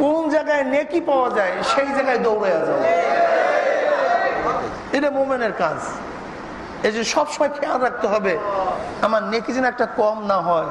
কোন জায়গায় নেকি পাওয়া যায়, সেই জায়গায় দৌড়ে যাও এটা মোমেনের কাজ। এই যে সবসময় খেয়াল রাখতে হবে, আমার নেকি যেন একটা কম না হয়।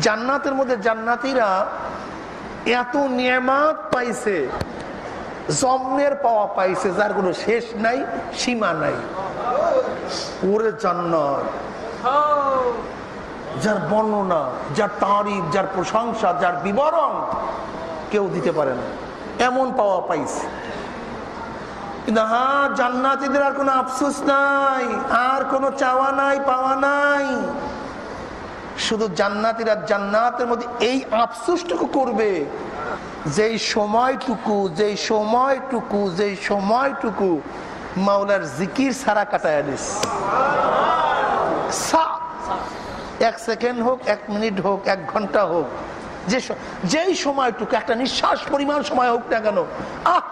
জান্নাতের মধ্যে জান্নাতীরা এত নিয়ামত পাইছে, জন্মের পাওয়া পাইছে, যার কোনো শেষ নাই, সীমা নাই। ওরে জান্নাত। যার বর্ণনা, যার তারিফ, যার প্রশংসা, যার বিবরণ কেউ দিতে পারে না। এমন পাওয়া পাইছে। কিন্তু হ্যাঁ জান্নাতিদের আর কোনো আফসোস নাই, আর কোনো চাওয়া নাই, পাওয়া নাই। শুধু জান্নাতিরা জান্নাতের মধ্যে এই আফসোসটুকু করবে, যেই সময়টুকু যেই সময়টুকু যেই সময়টুকু মাওলার জিকির সারা কাটায় দিস। এক সেকেন্ড হোক, এক মিনিট হোক, এক ঘণ্টা হোক, যে যেই সময়টুকু, একটা নিঃশ্বাস পরিমাণ সময় হোক না কেন, আহ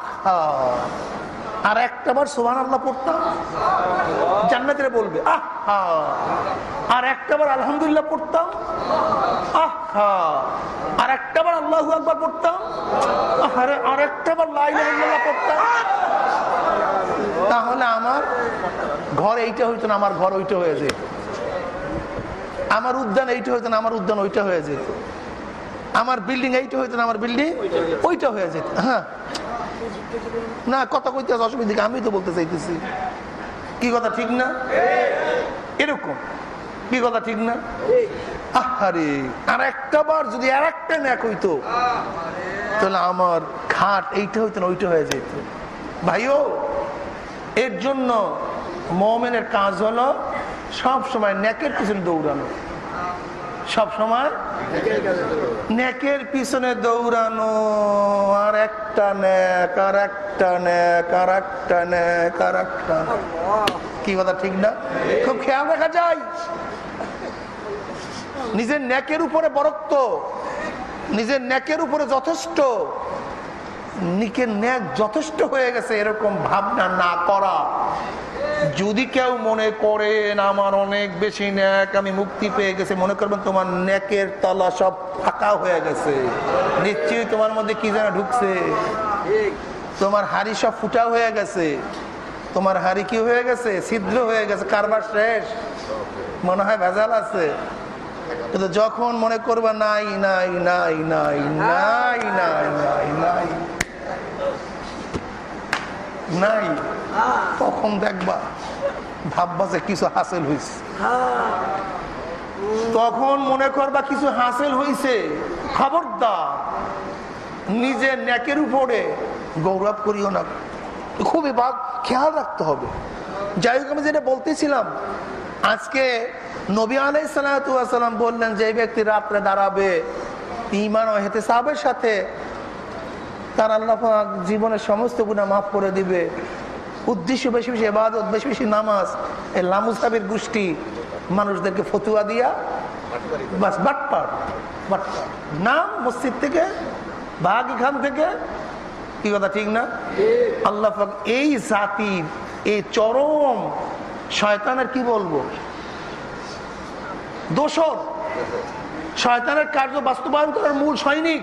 আর একটা বার সোহান আল্লাহ পড়তাম। জান্নাতিরা বলবে, আহ আর একটা বার আলহামদুলিল্লাহ পড়তাম, আহ আর একটা বার আল্লাহ একবার পড়তাম আরে, আর একটা বার লাইল্লাহ পড়তাম। তাহলে আমার ঘর এইটা হইতো না, আমার ঘর ওইটা হয়ে যেত। আমার উদ্যান এইটা হইতো না, আমার উদ্যান ওইটা হয়ে যেত। আমার বিল্ডিং এইটা হইতো না, আমার বিল্ডিং ওইটা হয়ে যেত। হ্যাঁ। না, কথা কইতে অসুবিধা আমি তো বলতে চাইতেছি। কি কথা, ঠিক না? এরকম। কি কথা, ঠিক না? আহারে আর একটা বার যদি আর একটা ন্যাক হইতো, তাহলে আমার খাট এইটা হইতো না, ওইটা হয়ে যেত। ভাইও, এর জন্য মোমেনের কাজ হলো সব সময় নেকের পিছনে দৌড়ানো। সব সময় নেকের পিছনে দৌড়ানো, আর একটা নেক, আর একটা নেক, আর একটা নেক, আর একটা কি কথা, ঠিক না? খুব খেয়াল রাখা যায়। নিজের ন্যাকের উপরে বরক্ত, নিজের ন্যাকের উপরে যথেষ্ট। নিকের ন্যাক যথেষ্ট হয়ে গেছে, এরকম ভাবনা না করা। যদি কেউ মনে করেন আমার অনেক বেশি ন্যাক আমি মুক্তি পেয়ে গেছে মনে করবেন তোমার ন্যাকের তলা সব ফাঁকা হয়ে গেছে নিশ্চয়ই তোমার মধ্যে কি যেন ঢুকছে তোমার হাড়ি সব ফুটা হয়ে গেছে তোমার হাড়ি কি হয়ে গেছে ছিদ্র হয়ে গেছে কারবার শেষ মনে হয় ভেজাল আছে কিন্তু যখন মনে করবা নাই নাই নাই নাই নাই নাই নাই নাই নাই। তখন দেখবা? ভাববা যে কিছু হাসিল হয়েছে তখন মনে করবা কিছু হাসিল হয়েছে খবরদার। নিজের ন্যাকের উপরে গৌরব করিও না। খুবই ভাগ খেয়াল রাখতে হবে। যাই হোক আমি যেটা বলতেছিলাম আজকে নবী আলাই সালাম বললেন যে ব্যক্তি রাত্রে দাঁড়াবে ইমান ও হেতে সাহেবের সাথে তার আল্লাহ জীবনের সমস্ত গুণা মাফ করে দিবে। উদ্দেশ্য বেশি বেশি এবাদত বেশি বেশি নামাজ, এই লামু সাহেবের গোষ্ঠী মানুষদেরকে ফতুয়া দিয়া, বাস, বাটপার বাটপার। নাম মসজিদ থেকে বাঘ এখান থেকে, কি কথা, ঠিক না? আল্লাহ এই জাতির এই চরম শয়তানের কি বলব? দোষর। শয়তানের কার্য বাস্তবায়ন করার মূল সৈনিক।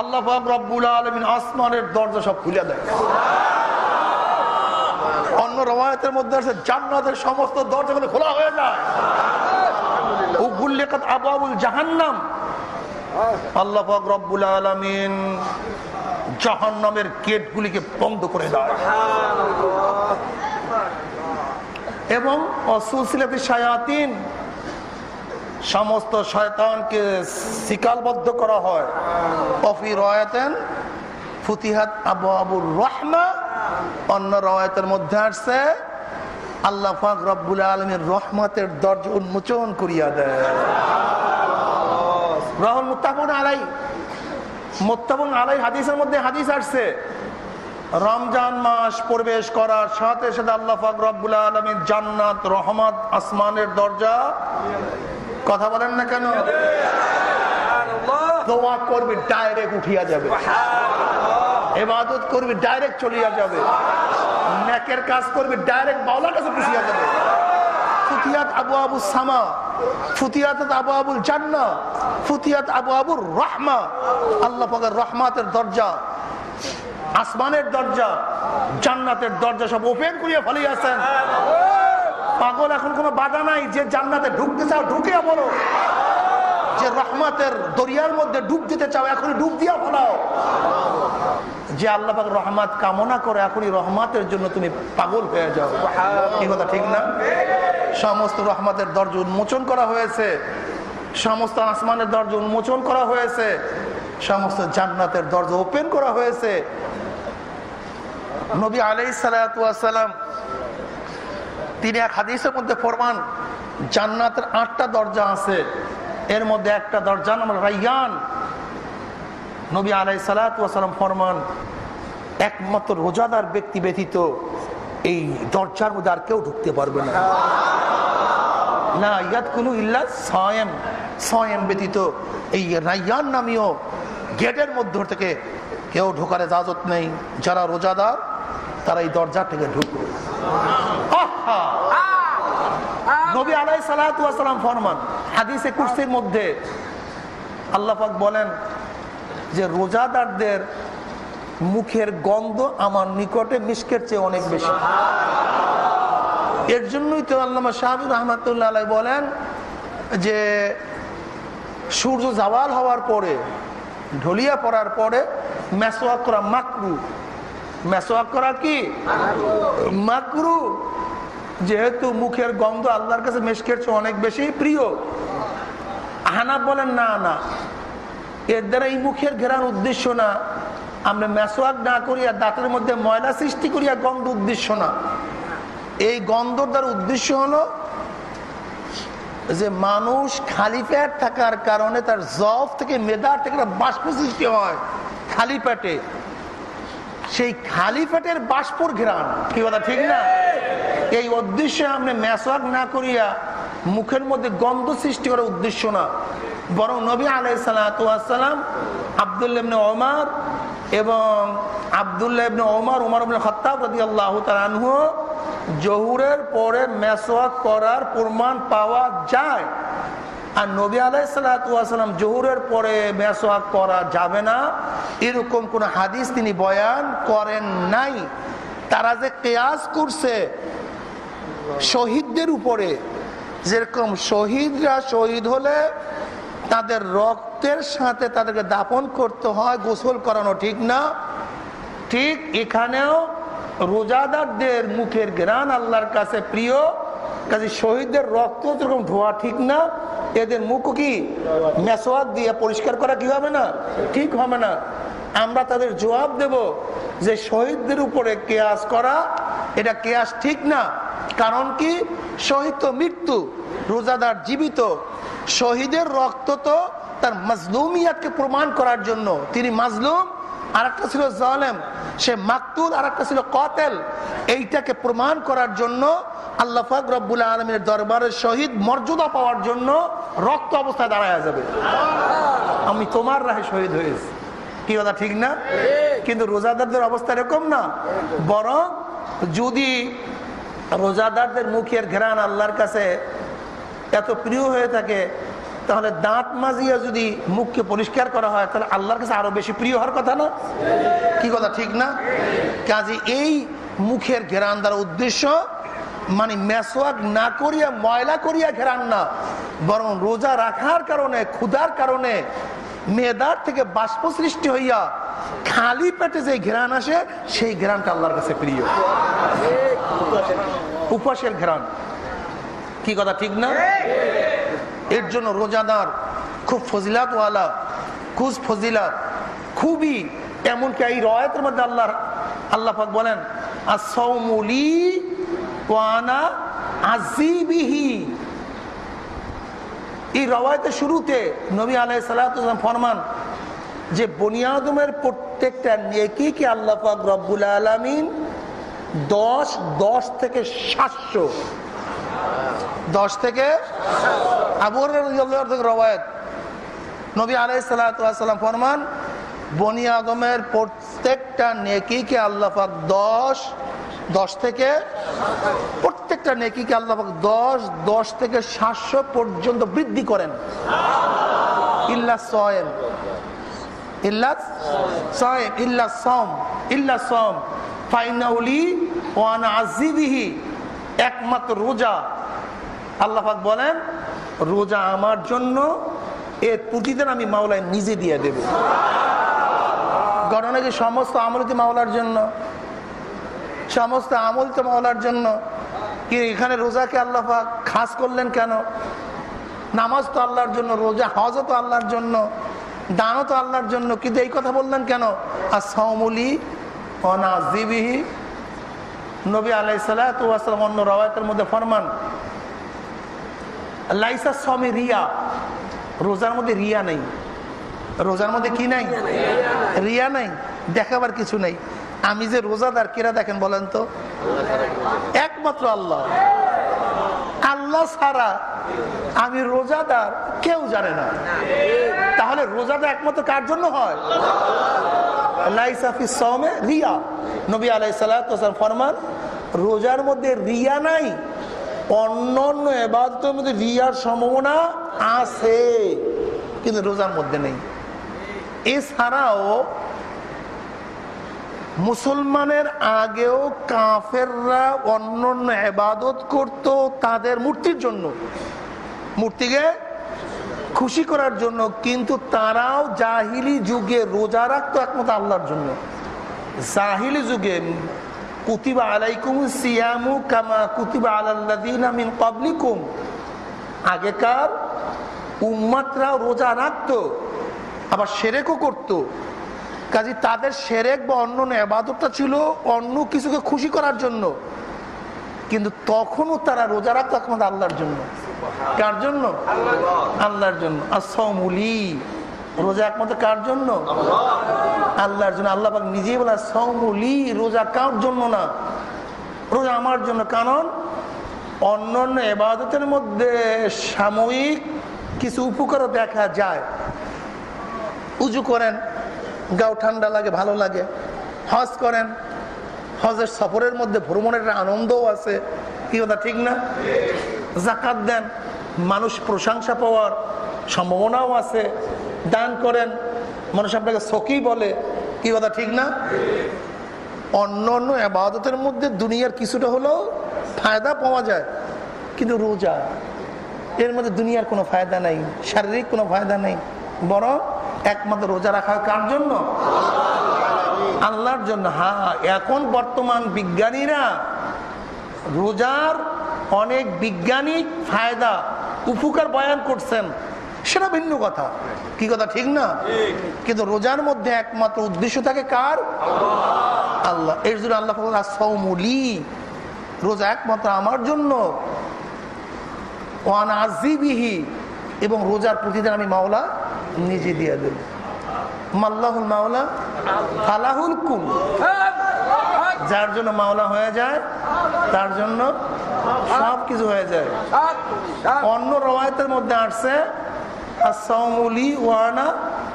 আল্লাহ রব্বুল আলমিন আসমানের দরজা সব খুলে দেয়। অন্য রবায়তের মধ্যে আছে, জান্নাতের সমস্ত দরজাগুলো খোলা হয়ে যায়। আবাবুল জাহান্নাম। আলমিন জাহান্নামের গেটগুলিকে বন্ধ করে দেয়। এবং অসুলসিলাতি শায়াতিন সমস্ত শয়তানকে শিকালবদ্ধ করা হয়। অফি রয়াতেন ফুতিহাত আবু আবুর রহমা, অন্য রয়াতের মধ্যে আসছে, আল্লাহ ফাক রব্বুল আলমের রহমতের দরজা উন্মোচন করিয়া দেয় রহল মুত্তাবন আলাই মোত্তাবন আলাই হাদিসের মধ্যে হাদিস আসছে, রমজান মাস প্রবেশ করার সাথে সাথে আল্লাহ ফাক রব্বুল আলমীর জান্নাত, রহমত, আসমানের দরজা কথা বলেন না কেন? দোয়া করবি ডাইরেক্ট উঠিয়া যাবে। এবাদত করবি ডাইরেক্ট চলিয়া যাবে। নেকের কাজ করবি ডাইরেক্ট বাউলার কাছে পুষিয়া যাবে। ফুতিয়াত আবু আবু সামা ফুতিয়াত আবু আবুল জান্না ফুতিয়াত আবু আবুর রহমা। আল্লাহ পাকের রহমাতের দরজা আসমানের দরজা জান্নাতের দরজা সব ওপেন করিয়া ফেলিয়াছেন। পাগল, এখন কোনো বাধা নাই যে জান্নাতে ঢুকতে চাও, ঢুকে বলো। যে রহমাতের দরিয়ার মধ্যে ডুব দিতে চাও, এখনই ডুব দিয়া ফলাও। যে আল্লাহবাক রহমাত কামনা করে, এখনই রহমাতের জন্য তুমি পাগল হয়ে যাও। এই কথা, ঠিক না? সমস্ত রহমাতের দরজা উন্মোচন করা হয়েছে। সমস্ত আসমানের দরজা উন্মোচন করা হয়েছে। সমস্ত জান্নাতের দরজা ওপেন করা হয়েছে। নবী আলাই সালাম তিনি এক হাদিসের মধ্যে ফরমান, জান্নাতের আটটা দরজা আছে, এর মধ্যে একটা দরজা নাম রাইয়ান। নবী আলাই সালাম ফরমান, একমাত্র রোজাদার ব্যক্তি ব্যতীত এই দরজার মধ্যে আর কেউ ঢুকতে পারবে না। না ব্যতীত এই রাইয়ান গেটের মধ্য থেকে কেউ ঢোকার নেই। যারা রোজাদার তারা এই দরজা থেকে ঢুকবে নবী আলাই সালাম ফরমান হাদিসে কুর্সির মধ্যে আল্লাহাক বলেন যে রোজাদারদের মুখের গন্ধ আমার নিকটে মিষ্কের চেয়ে অনেক বেশি। এর জন্যই তো আল্লামা শাহাবুর রহমতুল্লাহ বলেন যে সূর্য জাওয়াল হওয়ার পরে ঢলিয়া পড়ার পরে মেসোয়াক করা মাকরু মেসোয়াক করা কি? মাকরু। যেহেতু মুখের গন্ধ আল্লাহর কাছে মেশকের চেয়ে অনেক বেশি প্রিয়। হানাব বলেন, না না। এর দ্বারা এই মুখের ঘেরার উদ্দেশ্য না। আমরা মেসোয়াক না করিয়া দাঁতের মধ্যে ময়লা সৃষ্টি করিয়া গন্ধ উদ্দেশ্য না। এই গন্ধর দ্বারা উদ্দেশ্য হলো যে মানুষ খালি পেট থাকার কারণে তার জফ থেকে মেদার থেকে বাষ্প সৃষ্টি হয় খালি পেটে। সেই খালি বাষ্পর ঘেরান। কি কথা, ঠিক না? এই উদ্দেশ্যে আপনি মেসওয়াক না করিয়া মুখের মধ্যে গন্ধ সৃষ্টি করার উদ্দেশ্য না। বরং নবী আলাইসালাম আবদুল্লাবনে ওমার এবং আবদুল্লাহ ইবনে ওমর, উমর খত্তাব আনহু জহুরের পরে মেসওয়াক করার প্রমাণ পাওয়া যায়। আর নবী আলাইসালাম জহুরের পরে মেসওয়াক করা যাবে না। এরকম কোন হাদিস তিনি বয়ান করেন নাই। তারা যে কেয়াস করছে শহীদদের উপরে, যেরকম শহীদরা শহীদ হলে তাদের রক্তের সাথে তাদেরকে দাপন করতে হয়, গোসল করানো ঠিক না। ঠিক এখানেও রোজাদারদের মুখের গ্রান আল্লাহর কাছে প্রিয়, কাজে শহীদদের রক্ত যেরকম ধোয়া ঠিক না এদের মুখ কি মেসোয়াক দিয়ে পরিষ্কার করা কি হবে না? ঠিক হবে না। আমরা তাদের জবাব দেব যে শহীদদের উপরে কেয়াস করা, এটা কেয়াস ঠিক না। কারণ কি? শহীদ তো মৃত্যু, রোজাদার জীবিত। শহীদের রক্ত তো তার মাজলুমিয়াতকে প্রমাণ করার জন্য। তিনি মাজলুম আর একটা ছিল জালেম, সে মাকতুল আর একটা ছিল কতেল। এইটাকে প্রমাণ করার জন্য আল্লাহাক রব্বুল আলমের দরবারের শহীদ মর্যাদা পাওয়ার জন্য রক্ত অবস্থায় দাঁড়ায় যাবে। আমি তোমার রাহে শহীদ হয়েছি। কি কথা, ঠিক না? কিন্তু রোজাদারদের অবস্থা এরকম না। বরং যদি রোজাদারদের মুখের ঘেরান আল্লাহর কাছে এত প্রিয় হয়ে থাকে তাহলে দাঁত মাজিয়া যদি মুখকে পরিষ্কার করা হয় তাহলে আল্লাহর কাছে আরও বেশি প্রিয় হওয়ার কথা না? কি কথা ঠিক না? কাজে এই মুখের ঘেরান দ্বারা উদ্দেশ্য মানে মেসোয়াক না করিয়া ময়লা করিয়া ঘেরান না। বরং রোজা রাখার কারণে ক্ষুধার কারণে মেদার থেকে বাষ্প সৃষ্টি হইয়া খালি পেটে যে ঘেরান আসে সেই ঘেরানটা আল্লাহর কাছে প্রিয়। উপাসের ঘেরান। কি কথা ঠিক না? এর জন্য রোজাদার খুব ফজিলাতওয়ালা খুব ফজিলাত, খুবই, এমনকি এই রয়েতের মধ্যে আল্লাহ পাক বলেন আসৌমুলি শুরুতে নবী ফরমান, যে প্রত্যেকটা দশ দশ থেকে সাতশো, দশ থেকে সালাম ফরমান, বনি আদমের প্রত্যেকটা নেকিকে আল্লাহাক দশ দশ থেকে, প্রত্যেকটা নেকিকে আল্লাহাক দশ দশ থেকে সাতশো পর্যন্ত বৃদ্ধি করেন। ইল্লা সয়েম। ওয়ান আজিবিহি একমাত্র রোজা। আল্লাহাক বলেন রোজা আমার জন্য এর প্রতিদিন আমি মাওলায় নিজে দিয়ে দেব। ঘটনা কি সমস্ত আমলিত মাওলার জন্য? সমস্ত আমল তো মাওলার জন্য। কি এখানে রোজাকে আল্লাহাক খাস করলেন কেন? নামাজ তো আল্লাহর জন্য, রোজা হজ তো আল্লাহর জন্য, দানও তো আল্লাহর জন্য। কিন্তু এই কথা বললেন কেন? আর সৌমুলি অনাজিবিহি। নবী আলাই সালাম অন্য রওয়ায়তের মধ্যে ফরমান লাইসা সমি রিয়া। রোজার মধ্যে রিয়া নেই। রোজার মধ্যে কি নাই? রিয়া নাই। দেখাবার কিছু নেই। আমি যে রোজাদার, কিরা দেখেন বলেন তো? একমাত্র আল্লাহ। আল্লাহ ছাড়া আমি রোজাদার কেউ জানে না। তাহলে রোজাটা একমাত্র কার জন্য হয়? রিয়া। নবী আলাই সালাম ফরমান, রোজার মধ্যে রিয়া নাই অন্য অন্য এবাদতের মধ্যে রিয়ার সম্ভাবনা আছে, কিন্তু রোজার মধ্যে নেই। এছাড়াও মুসলমানের আগেও কাফেররা অন্য অন্য এবাদত করত তাদের মূর্তির জন্য। মূর্তিকে খুশি করার জন্য, কিন্তু তারাও জাহিলি যুগে রোজা রাখতো একমাত্র আল্লাহর জন্য। জাহিলি যুগে কুতিবা আলাইকুম সিয়ামু কামা কুতিবা আলাল্লাদিন মিন পাবলিকুম আগেকার উম্মাতরা রোজা রাখতো আবার সেরেকও করতো। কাজে তাদের সেরেক বা অন্য আবাদতটা ছিল অন্য কিছুকে খুশি করার জন্য। কিন্তু তখনও তারা রোজা রাখতো একমাত্র আল্লাহর জন্য। কার জন্য? আল্লাহর জন্য। আসমুলি রোজা একমাত্র কার জন্য? আল্লাহর জন্য। আল্লাহ পাক নিজেই বলে সৌমুলি রোজা কার জন্য না? রোজা আমার জন্য। কারণ অন্য অন্য এবাদতের মধ্যে সাময়িক কিছু উপকারও দেখা যায়। উজু করেন, গাও ঠান্ডা লাগে, ভালো লাগে। হজ করেন, হজের সফরের মধ্যে ভ্রমণের আনন্দও আছে। কি কথা, ঠিক না? জাকাত দেন, মানুষ প্রশংসা পাওয়ার সম্ভাবনাও আছে। দান করেন। মানুষ আপনাকে সকি বলে। কি কথা, ঠিক না? অন্য অন্য আবাদতের মধ্যে দুনিয়ার কিছুটা হলেও ফায়দা পাওয়া যায়, কিন্তু রোজা, এর মধ্যে দুনিয়ার কোনো ফায়দা নেই, শারীরিক কোনো ফায়দা নেই, বরং একমাত্র রোজা রাখা কার জন্য? আল্লাহর জন্য। হ্যাঁ এখন বর্তমান বিজ্ঞানীরা রোজার অনেক বিজ্ঞানিক ফায়দা, উপকার বয়ান করছেন। সেটা ভিন্ন কথা। কি কথা, ঠিক না? কিন্তু রোজার মধ্যে একমাত্র উদ্দেশ্য থাকে কার? আল্লাহ। এর জন্য আল্লাহ সৌমুলি রোজা একমাত্র আমার জন্য। ওয়ান এবং রোজার প্রতিদিন আমি মাওলা নিজে দিয়ে দেব। মাল্লাহুল মাওলা, আলাহুল কুম যার জন্য মাওলা হয়ে যায়, তার জন্য সব কিছু হয়ে যায়। অন্য রবায়তের মধ্যে আসছে আসামলি ওয়ানা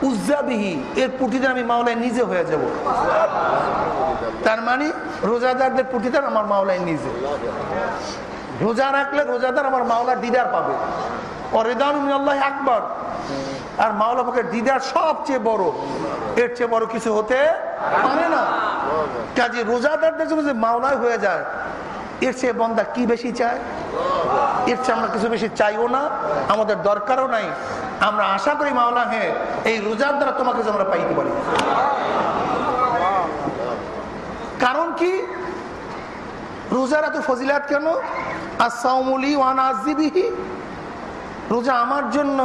উজ্জাবিহি এর প্রতিদিন আমি মাওলায় নিজে হয়ে যাব। তার মানে রোজাদারদের প্রতিদান আমার মাওলায় নিজে। রোজা রাখলে রোজাদার আমার মাওলা দিদার পাবে। অরিদান আল্লাহ আকবর। আর মাওলা পাকের দিদার সবচেয়ে বড়। এর চেয়ে বড় কিছু হতে পারে না। কাজে রোজাদারদের জন্য যে মাওলায় হয়ে যায়, এর চেয়ে বন্দা কি বেশি চায়? এর চেয়ে আমরা কিছু বেশি চাইও না, আমাদের দরকারও নাই। আমরা আশা করি মাওলা হ্যাঁ এই রোজার দ্বারা তোমাকে আমরা পাইতে পারি। কারণ কি? রোজার এত ফজিলাত কেন? আসাউমুলি ওয়ান আজিবিহি রোজা আমার জন্য।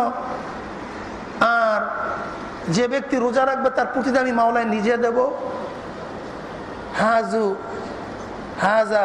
আর যে ব্যক্তি রোজা রাখবে, তার প্রতিদিন আমি মাওলায় নিজে দেব। হাজু, হাজা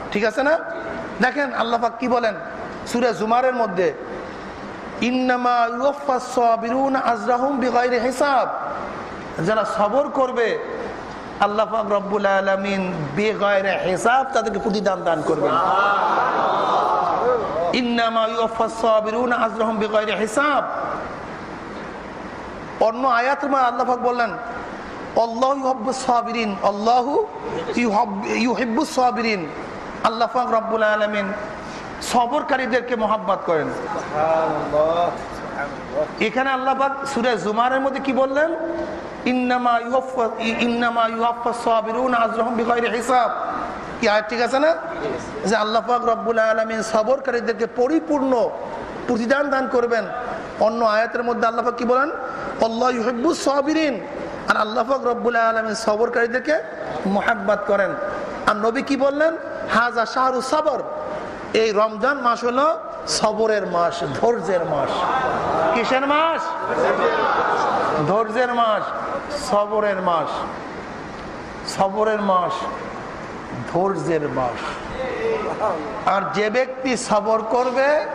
ঠিক আছে না? দেখেন আল্লাহ পাক কি বলেন? সুরে জুমারের মধ্যে হিসাব। যারা সবর করবে, আল্লাহ পাক রব্বুল আলামিন বেগায়রে হিসাব তাদেরকে প্রতিদান দান করবেন। হিসাব। অন্য আয়াতের মধ্যে আল্লাহ পাক বললেন, আল্লাহ ইউহাব্বুস সাবিরিন। আল্লাহ ইউহিব্বুস সাবিরিন। আল্লাহ রব্বুল আলামিন সবরকারীদেরকে মোহাব্বত করেন। এখানে আল্লাহ পাক সূরা জুমারের মধ্যে কি বললেন? ইন্নামা ইন্নামা ইউহাফা সাবিরুন আজরাহুম বিগাইরি হিসাব। কি ঠিক আছে না? যে আল্লাহ পাক রব্বুল আলামিন সবরকারীদেরকে পরিপূর্ণ প্রতিদান দান করবেন। অন্য আয়াতের মধ্যে আল্লাহ পাক কি বলেন? আল্লাহ ইউহিব্বুস সাবিরিন। আর আল্লাহ পাক রব্বুল আলামিন সবরকারীদেরকে মোহাব্বত করেন। আর নবী কি বললেন? হাজা শাহরু সাবর। এই রমজান মাস হলো সবরের মাস, ধৈর্যের মাস। কিসের মাস? ধৈর্যের মাস, সবরের মাস। সবরের মাস, ধৈর্যের মাস। আর যে ব্যক্তি সবর করবে,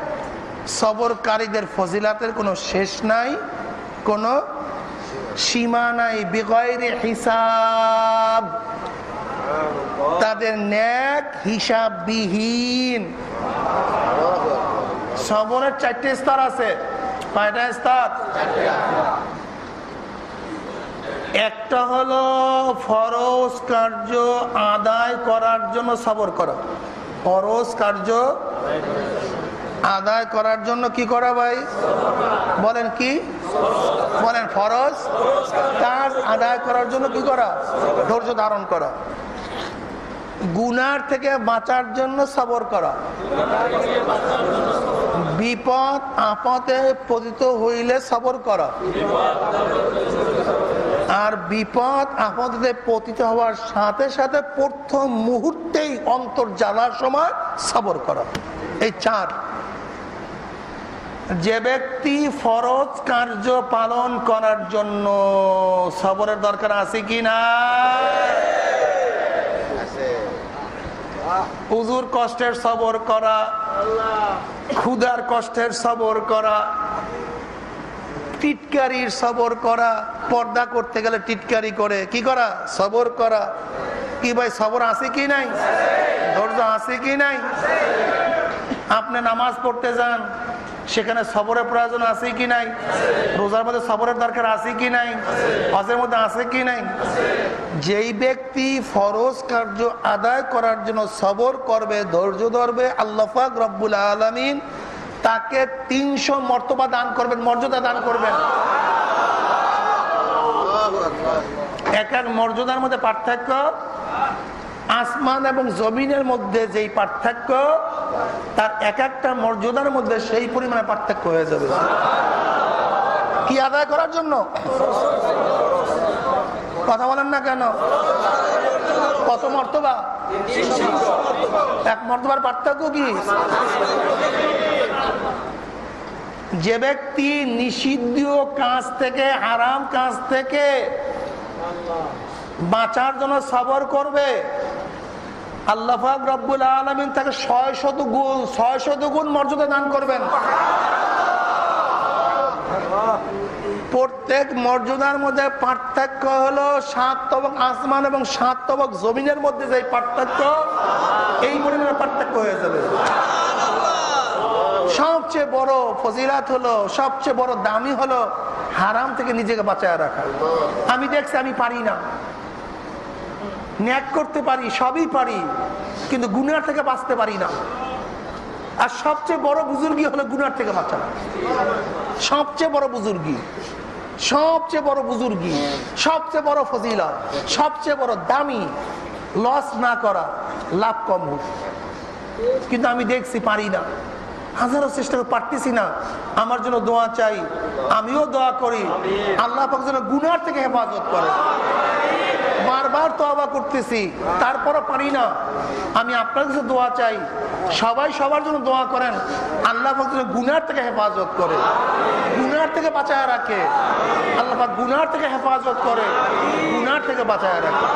সবরকারীদের ফজিলাতের কোনো শেষ নাই, কোনো সীমা নাই। বেগয়রে হিসাব। তাদের ন্যাক হিসাববিহীন। সবরের চারটে স্তর আছে। কয়টা স্তর? একটা হলো ফরজ কার্য আদায় করার জন্য সবর করা। ফরজ কার্য আদায় করার জন্য কি করা ভাই? বলেন কি? বলেন ফরজ। কাজ আদায় করার জন্য কি করা? ধৈর্য ধারণ করা। গুনার থেকে বাঁচার জন্য সবর করা। বিপদ আপদে পতিত হইলে সবর করা। আর বিপদ আপদে পতিত হওয়ার সাথে সাথে প্রথম মুহূর্তেই অন্তর জ্বালার সময় সবর করা। এই চার, যে ব্যক্তি ফরজ কার্য পালন করার জন্য সবরের দরকার আছে কি না উজুর কষ্টের সবর করা ক্ষুদার কষ্টের সবর করা টিটকারির সবর করা পর্দা করতে গেলে টিটকারি করে কি করা? সবর করা। কি ভাই সবর আছে কি নাই? ধৈর্য আছে কি নাই? আপনি নামাজ পড়তে যান সেখানে সবরের প্রয়োজন আছে কি নাই? রোজার মধ্যে সবরের দরকার আছে কি নাই? হজের মধ্যে আছে কি নাই? যেই ব্যক্তি ফরজ কার্য আদায় করার জন্য সবর করবে ধৈর্য ধরবে আল্লাফাক রব্বুল আলমিন তাকে তিনশো মর্তবা দান করবেন মর্যাদা দান করবেন। এক এক মর্যাদার মধ্যে পার্থক্য আসমান এবং জমিনের মধ্যে যেই পার্থক্য, তার এক একটা মর্যাদার মধ্যে সেই পরিমাণে পার্থক্য হয়ে যাবে। কি আদায় করার জন্য? কথা বলেন না কেন? কত মর্তবা? এক মর্তবার পার্থক্য কি? যে ব্যক্তি নিষিদ্ধ কাজ থেকে আরাম কাজ থেকে বাঁচার জন্য সাবর করবে। আল্লাহাক রব্বুল আলমিন তাকে ছয় শত গুণ, ছয় শত গুণ মর্যাদা দান করবেন। প্রত্যেক মর্যাদার মধ্যে পার্থক্য হলো সাত তবক আসমান এবং সাত তবক জমিনের মধ্যে যে পার্থক্য, এই পরিমাণে পার্থক্য হয়ে যাবে। সবচেয়ে বড় ফজিলাত হলো, সবচেয়ে বড় দামি হলো হারাম থেকে নিজেকে বাঁচায় রাখা। আমি দেখছি, আমি পারি না। ন্যাক করতে পারি, সবই পারি, কিন্তু গুনার থেকে বাঁচতে পারি না। আর সবচেয়ে বড় বুজুর্গি হলো গুনার থেকে বাঁচা। সবচেয়ে বড় বুজুর্গি, সবচেয়ে বড় বুজুর্গি, সবচেয়ে বড় ফজিলা সবচেয়ে বড় দামি লস না করা, লাভ কম হোক। কিন্তু আমি দেখছি পারি না। হাজারো চেষ্টা পারতেছি না। আমার জন্য দোয়া চাই, আমিও দোয়া করি। আল্লাহ যেন গুনার থেকে হেফাজত করে। বারবার তো আবা করতেছি, তারপরও পারি না। আমি আপনার কাছে দোয়া চাই। সবাই সবার জন্য দোয়া করেন। আল্লাহ গুনার থেকে হেফাজত করে। গুনার থেকে বাঁচায় রাখে। আল্লাহ গুনার থেকে হেফাজত করে। গুনার থেকে বাঁচায় রাখে।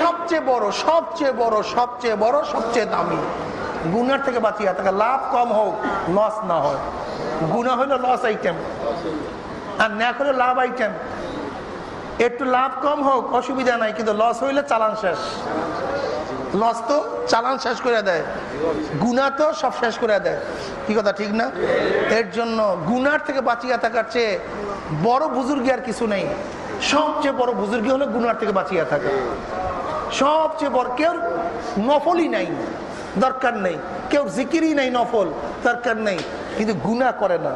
সবচেয়ে বড় সবচেয়ে বড় সবচেয়ে বড়, সবচেয়ে দামি। গুনার থেকে বাঁচিয়ে থাকে লাভ কম হোক লস না হয়। গুণা হলো লস আইটেম আর ন্যাক করে লাভ আইটেম একটু লাভ কম হোক, অসুবিধা নাই, কিন্তু লস হইলে চালান শেষ। লস তো চালান শেষ করে দেয়। গুণা তো সব শেষ করে দেয়। কি কথা, ঠিক না? এর জন্য গুনার থেকে বাঁচিয়ে থাকার চেয়ে বড় বুজুর্গি আর কিছু নেই। সবচেয়ে বড় বুজুর্গি হলো গুনার থেকে বাঁচিয়ে থাকা। সবচেয়ে বড় কেউ নফলই নাই, দরকার নেই। কেউ জিকিরই নাই নফল, দরকার নেই। কিন্তু গুণা করে না।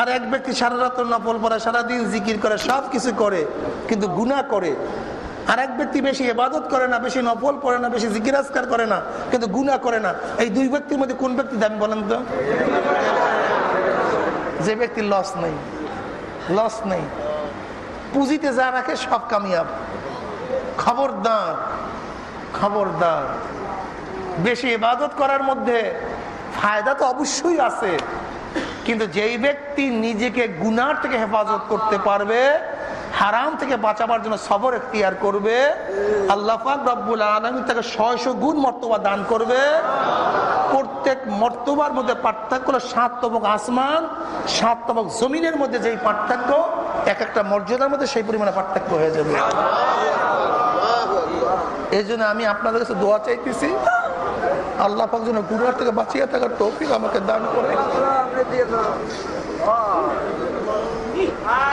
আর এক ব্যক্তি সারা রাত নফল পরে সারাদিন জিকির করে সব কিছু করে, কিন্তু গুণা করে। আর এক ব্যক্তি বেশি এবাদত করে না, বেশি নফল পড়ে না, বেশি জিকির আজকার করে না, কিন্তু গুণা করে না। এই দুই ব্যক্তির মধ্যে কোন ব্যক্তি দামি বলেন তো? যে ব্যক্তির লস নেই লস নেই। পুঁজিতে যা রাখে সব কামিয়াব। খবরদার খবরদার। বেশি ইবাদত করার মধ্যে ফায়দা তো অবশ্যই আছে। কিন্তু যেই ব্যক্তি নিজেকে গুনার থেকে হেফাজত করতে পারবে, হারাম থেকে বাঁচাবার জন্য সবর এখতিয়ার করবে আল্লাহাক রব্বুল আলমী তাকে ছয়শো গুণ মর্তবা দান করবে। প্রত্যেক মর্তবার মধ্যে পার্থক্য হলো সাত তবক আসমান, সাত তবক জমিনের মধ্যে যেই পার্থক্য, এক একটা মর্যাদার মধ্যে সেই পরিমাণে পার্থক্য হয়ে যাবে। এই জন্য আমি আপনাদের কাছে দোয়া চাইতেছি আল্লাহ পাক যেন গুনার থেকে বাঁচিয়ে থাকার তৌফিক আমাকে দান করে।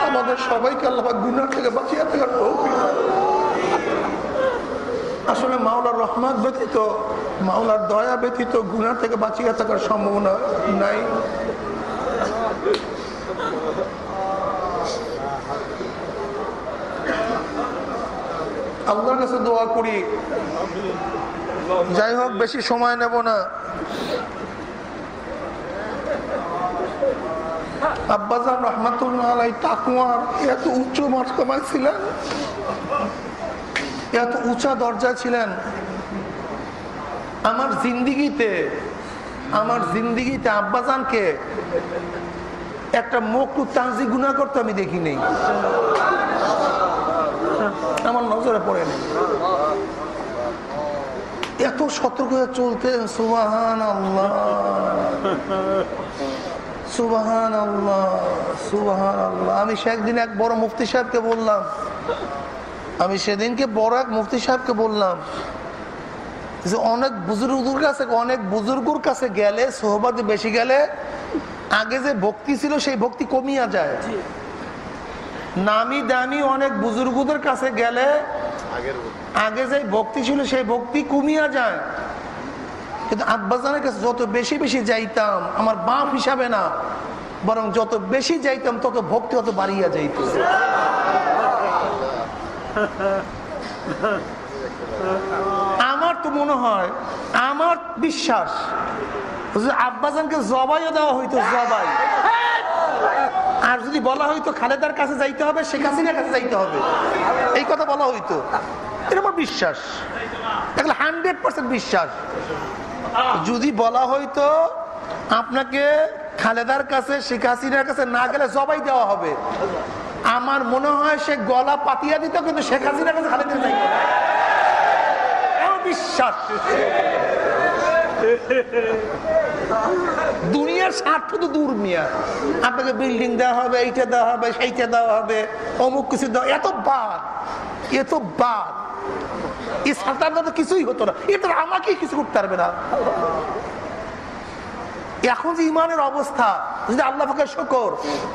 আমাদের সবাইকে আল্লাহ পাক গুনার থেকে বাঁচিয়ে থাকার তৌফিক। আসলে মাওলার রহমান ব্যতীত, মাওলার দয়া ব্যতীত গুণা থেকে বাঁচিয়ে থাকার সম্ভাবনা নাই। আল্লাহর কাছে দোয়া করি। যাই হোক, বেশি সময় নেব না। আব্বাজান রহমাতুল্লাহ আলাই তাকুয়ার এত উচ্চ মর্তমায় ছিলেন? এত উঁচা দরজা ছিলেন। আমার জিন্দিগিতে আমার জিন্দিগিতে আব্বাজানকে একটা মকরু তাজি গুণা করতে আমি দেখি নেই আমার নজরে পড়ে নেই। এত সতর্ক হয়ে চলতেন সুবাহান আল্লাহ সুবাহান আল্লাহ সুবাহান আল্লাহ আমি সে একদিন এক বড় মুফতি সাহেবকে বললাম আমি সেদিনকে বড় এক মুফতি সাহেবকে বললাম যে অনেক বুজুর্গর কাছে অনেক বুজুর্গর কাছে গেলে সোহবাদে বেশি গেলে আগে যে ভক্তি ছিল সেই ভক্তি কমিয়া যায়। নামি দামি অনেক বুজুর্গদের কাছে গেলে আগে যে ভক্তি ছিল, সেই ভক্তি কমিয়া যায়। কিন্তু আব্বাজানের কাছে যত বেশি বেশি যাইতাম, আমার বাপ হিসাবে না, বরং যত বেশি যাইতাম, তত ভক্তি অত বাড়িয়া যাইত। আমার তো মনে হয়, আমার বিশ্বাস আব্বাজানকে জবাইও দেওয়া হইতো, জবাই। আর যদি বলা হইতো খালেদার কাছে যাইতে হবে, শেখ হাসিনার কাছে যাইতে হবে। এই কথা বলা হইতো। এটা আমার বিশ্বাস। এগুলো হান্ড্রেড পার্সেন্ট বিশ্বাস। যদি বলা হইতো আপনাকে খালেদার কাছে, শেখ হাসিনার কাছে না গেলে জবাই দেওয়া হবে। আমার মনে হয় সে গলা পাতিয়া দিত, কিন্তু শেখ হাসিনার কাছে খালেদার যাইতো বিশ্বাস। দুনিয়ার স্বার্থ তো দূর, মিয়া। আপনাকে বিল্ডিং দেওয়া হবে, এইটা দেওয়া হবে, সেইটা দেওয়া হবে, অমুক কিছু দেওয়া এত বাদ এত বাদ। এই সাঁতার তো কিছুই হতো না। এ তো আমাকেই কিছু করতে পারবে না। এখন যে ইমানের অবস্থা, যদি আল্লাহ শকর,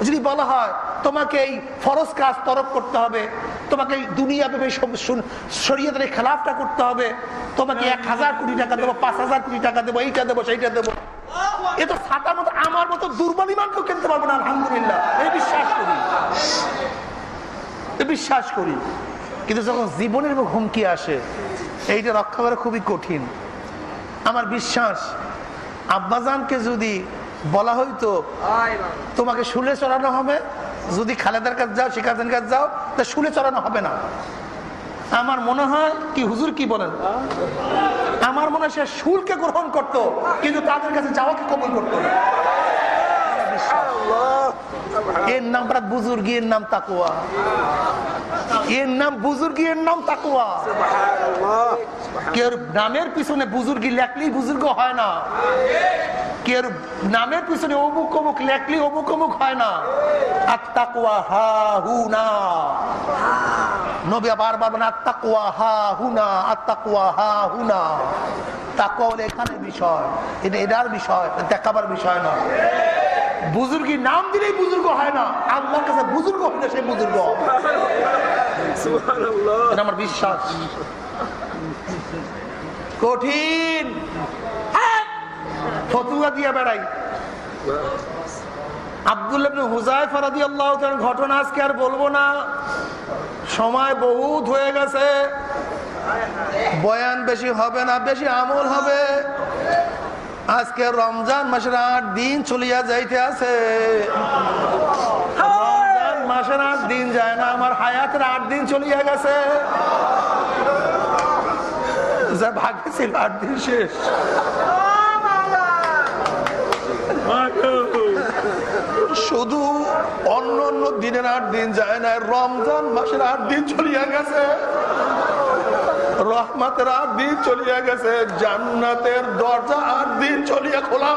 যদি বলা হয় তোমাকে এই ফরজ কাজ তরফ করতে হবে, তোমাকে দুনিয়া শরীয়তের এই খেলাফটা করতে হবে, তোমাকে এক হাজার কোটি টাকা দেবো, পাঁচ হাজার কোটি টাকা দেবো, এইটা দেবো, সেইটা দেবো। এ তো মতো, আমার মতো দুর্বল কিনতে পারব না, আলহামদুলিল্লাহ। এই বিশ্বাস করি। বিশ্বাস করি। কিন্তু যখন জীবনের হুমকি আসে, এইটা রক্ষা করা খুবই কঠিন। আমার বিশ্বাস, আব্বাজানকে যদি বলা হইতো, তোমাকে শুলে চড়ানো হবে যদি খালেদার কাছে যাও শিকাদের কাছে যাও তা শুলে চড়ানো হবে না। আমার মনে হয় কি হুজুর কি বলেন? আমার মনে হয় সে শুলকে গ্রহণ করত কিন্তু তাদের কাছে যাওয়াকে কবল করতো না। এর নাম বুজুর্গি এর নাম তাকুয়া এর নাম বুজুর্গি এর নাম তাকুয়া কেউ নামের পিছনে বুজুর্গি লেখলেই বুজুর্গ হয় না। কেউ নামের পিছনে অমুক অমুক লেখলি অমুক অমুক হয় না? আত্মাকুয়া হা হু না। নবী বারবার বলেন আত্মাকুয়া হা হুনা আত্মাকুয়া হা হুনা তাকুয়া হলো এখানের বিষয় এটা এটার বিষয় দেখাবার বিষয় না। বুজুর্গি নাম দিলেই বুজুর্গ হয় না। আল্লাহর কাছে বুজুর্গ হলে সে বুজুর্গ। আমার বিশ্বাস। কঠিন। ফতুয়া দিয়ে বেড়াই। ঘটনা আজকে আর বলব না। সময় বহুত হয়ে গেছে। বয়ান বেশি হবে না, বেশি আমল হবে। আজকে রমজান মাসের আট দিন চলিয়া যাইতে আছে। রমজান মাসের আট দিন যায় না, আমার হায়াতের আট দিন চলিয়া গেছে। যা ভাগ্যে ছিল, আট দিন শেষ শুধু অন্য অন্য দিনের আট দিন যায় না রমজান মাসের আট দিন চলিয়া গেছে। রহমতের আট দিন চলিয়া গেছে জান্নাতের দরজা আট দিন চলিয়া খোলা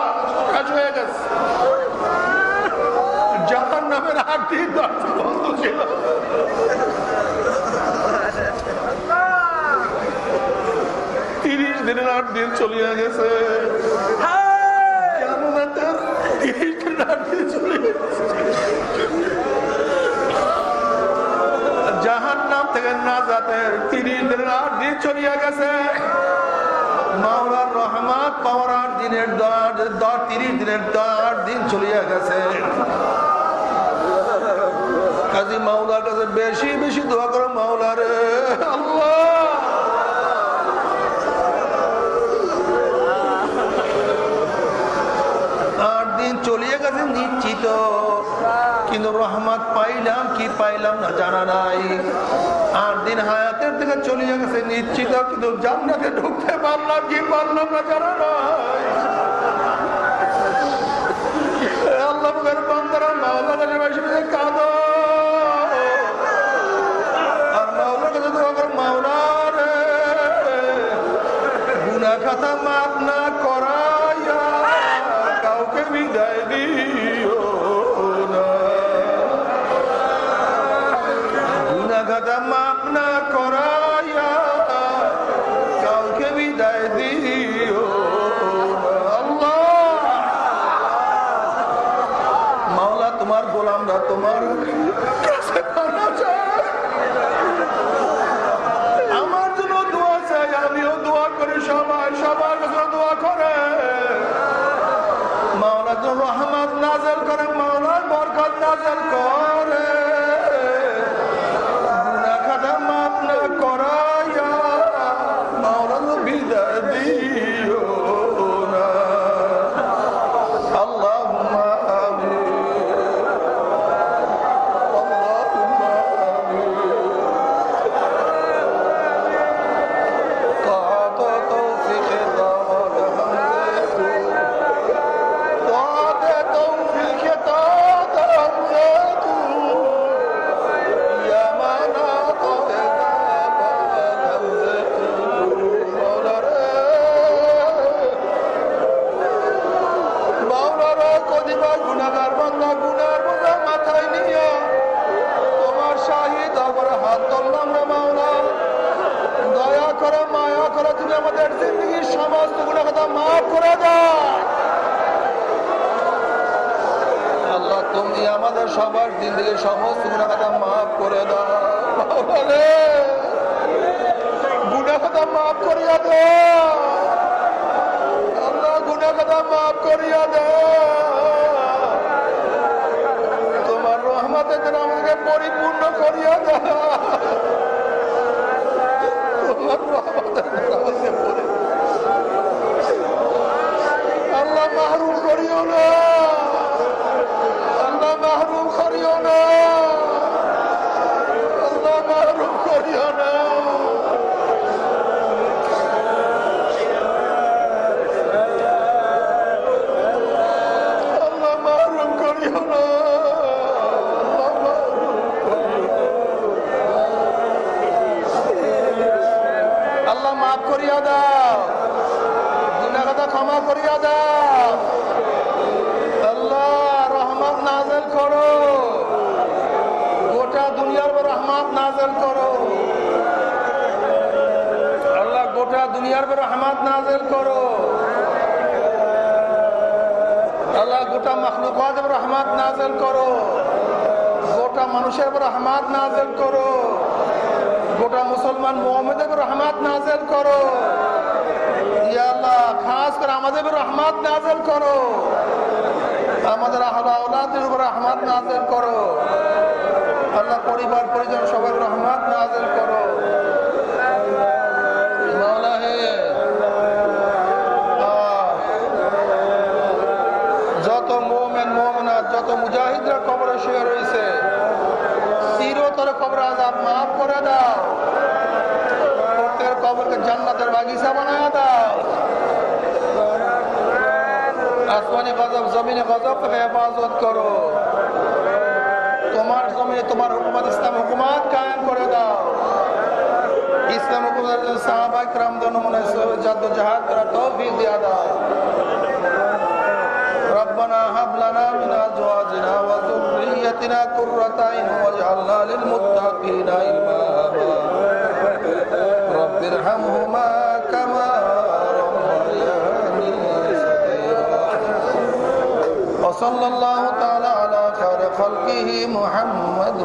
শেষ হয়ে গেছে। জাহান নামের আট দিন দরজা বন্ধ ছিল। তিরিশ দিনের আট দিন চলিয়া গেছে। জান্নাতের তিরিশ দিনের আট দিন চলিয়া নাম থেকে না যাতে তিরিশ দিনের আট দিন দিনের দিনের দিন চলিয়া গেছে। কাছে বেশি আট দিন চলিয়ে গেছে নিশ্চিত। কিন্তু রহমত পাইলাম কি পাইলাম না জানা নাই। আট দিন হায়াতের থেকে চলিয়ে গেছে নিশ্চিত, কিন্তু জান্নাতে ঢুকতে পারলাম কি পারলাম না জানা নয় আল্লাহ বন্ধুরা কাঁদো গোলামরা তোমার পর রহমত নাজেল করো। আল্লাহ গোটা মখলুকাত রহমত নাজেল করো। গোটা মানুষের রহমত নাজেল করো। গোটা মুসলমান মোহাম্মদের রহমত নাজেল করো। আল্লাহ, খাস করে আমাদের রহমত নাজেল করো। আমাদের আহলা আওলাদের উপর রহমত নাজেল করো। আল্লাহ পরিবার পরিজন সবার রহমত নাজেল করো মাওলা হে আহ, যত মোমেন মোমনাথ যত মুজাহিদরা কবরে শুয়ে রয়েছে চিরতরে কবর আজাব মাফ করে দাও প্রত্যেকের কবরকে জান্নাতের বাগিচা বানায় দাও আসমানি গজব জমিনে গজব থেকে হেফাজত করো তোমার জমিনে তোমার হুকুমত ইসলাম হুকুমাত কায়েম করে দাও ইসলাম হুকুমাত সাহাবা کرام দোনো মনে জাদ্দ জাহাদ করা তৌফিক দিয়া দাও ربنا هب لنا من ازواجنا وذريتنا قرة اعين واجعلنا للمتقين اماما رب ارحمهما وصلى الله تعالى على خير خلقه محمد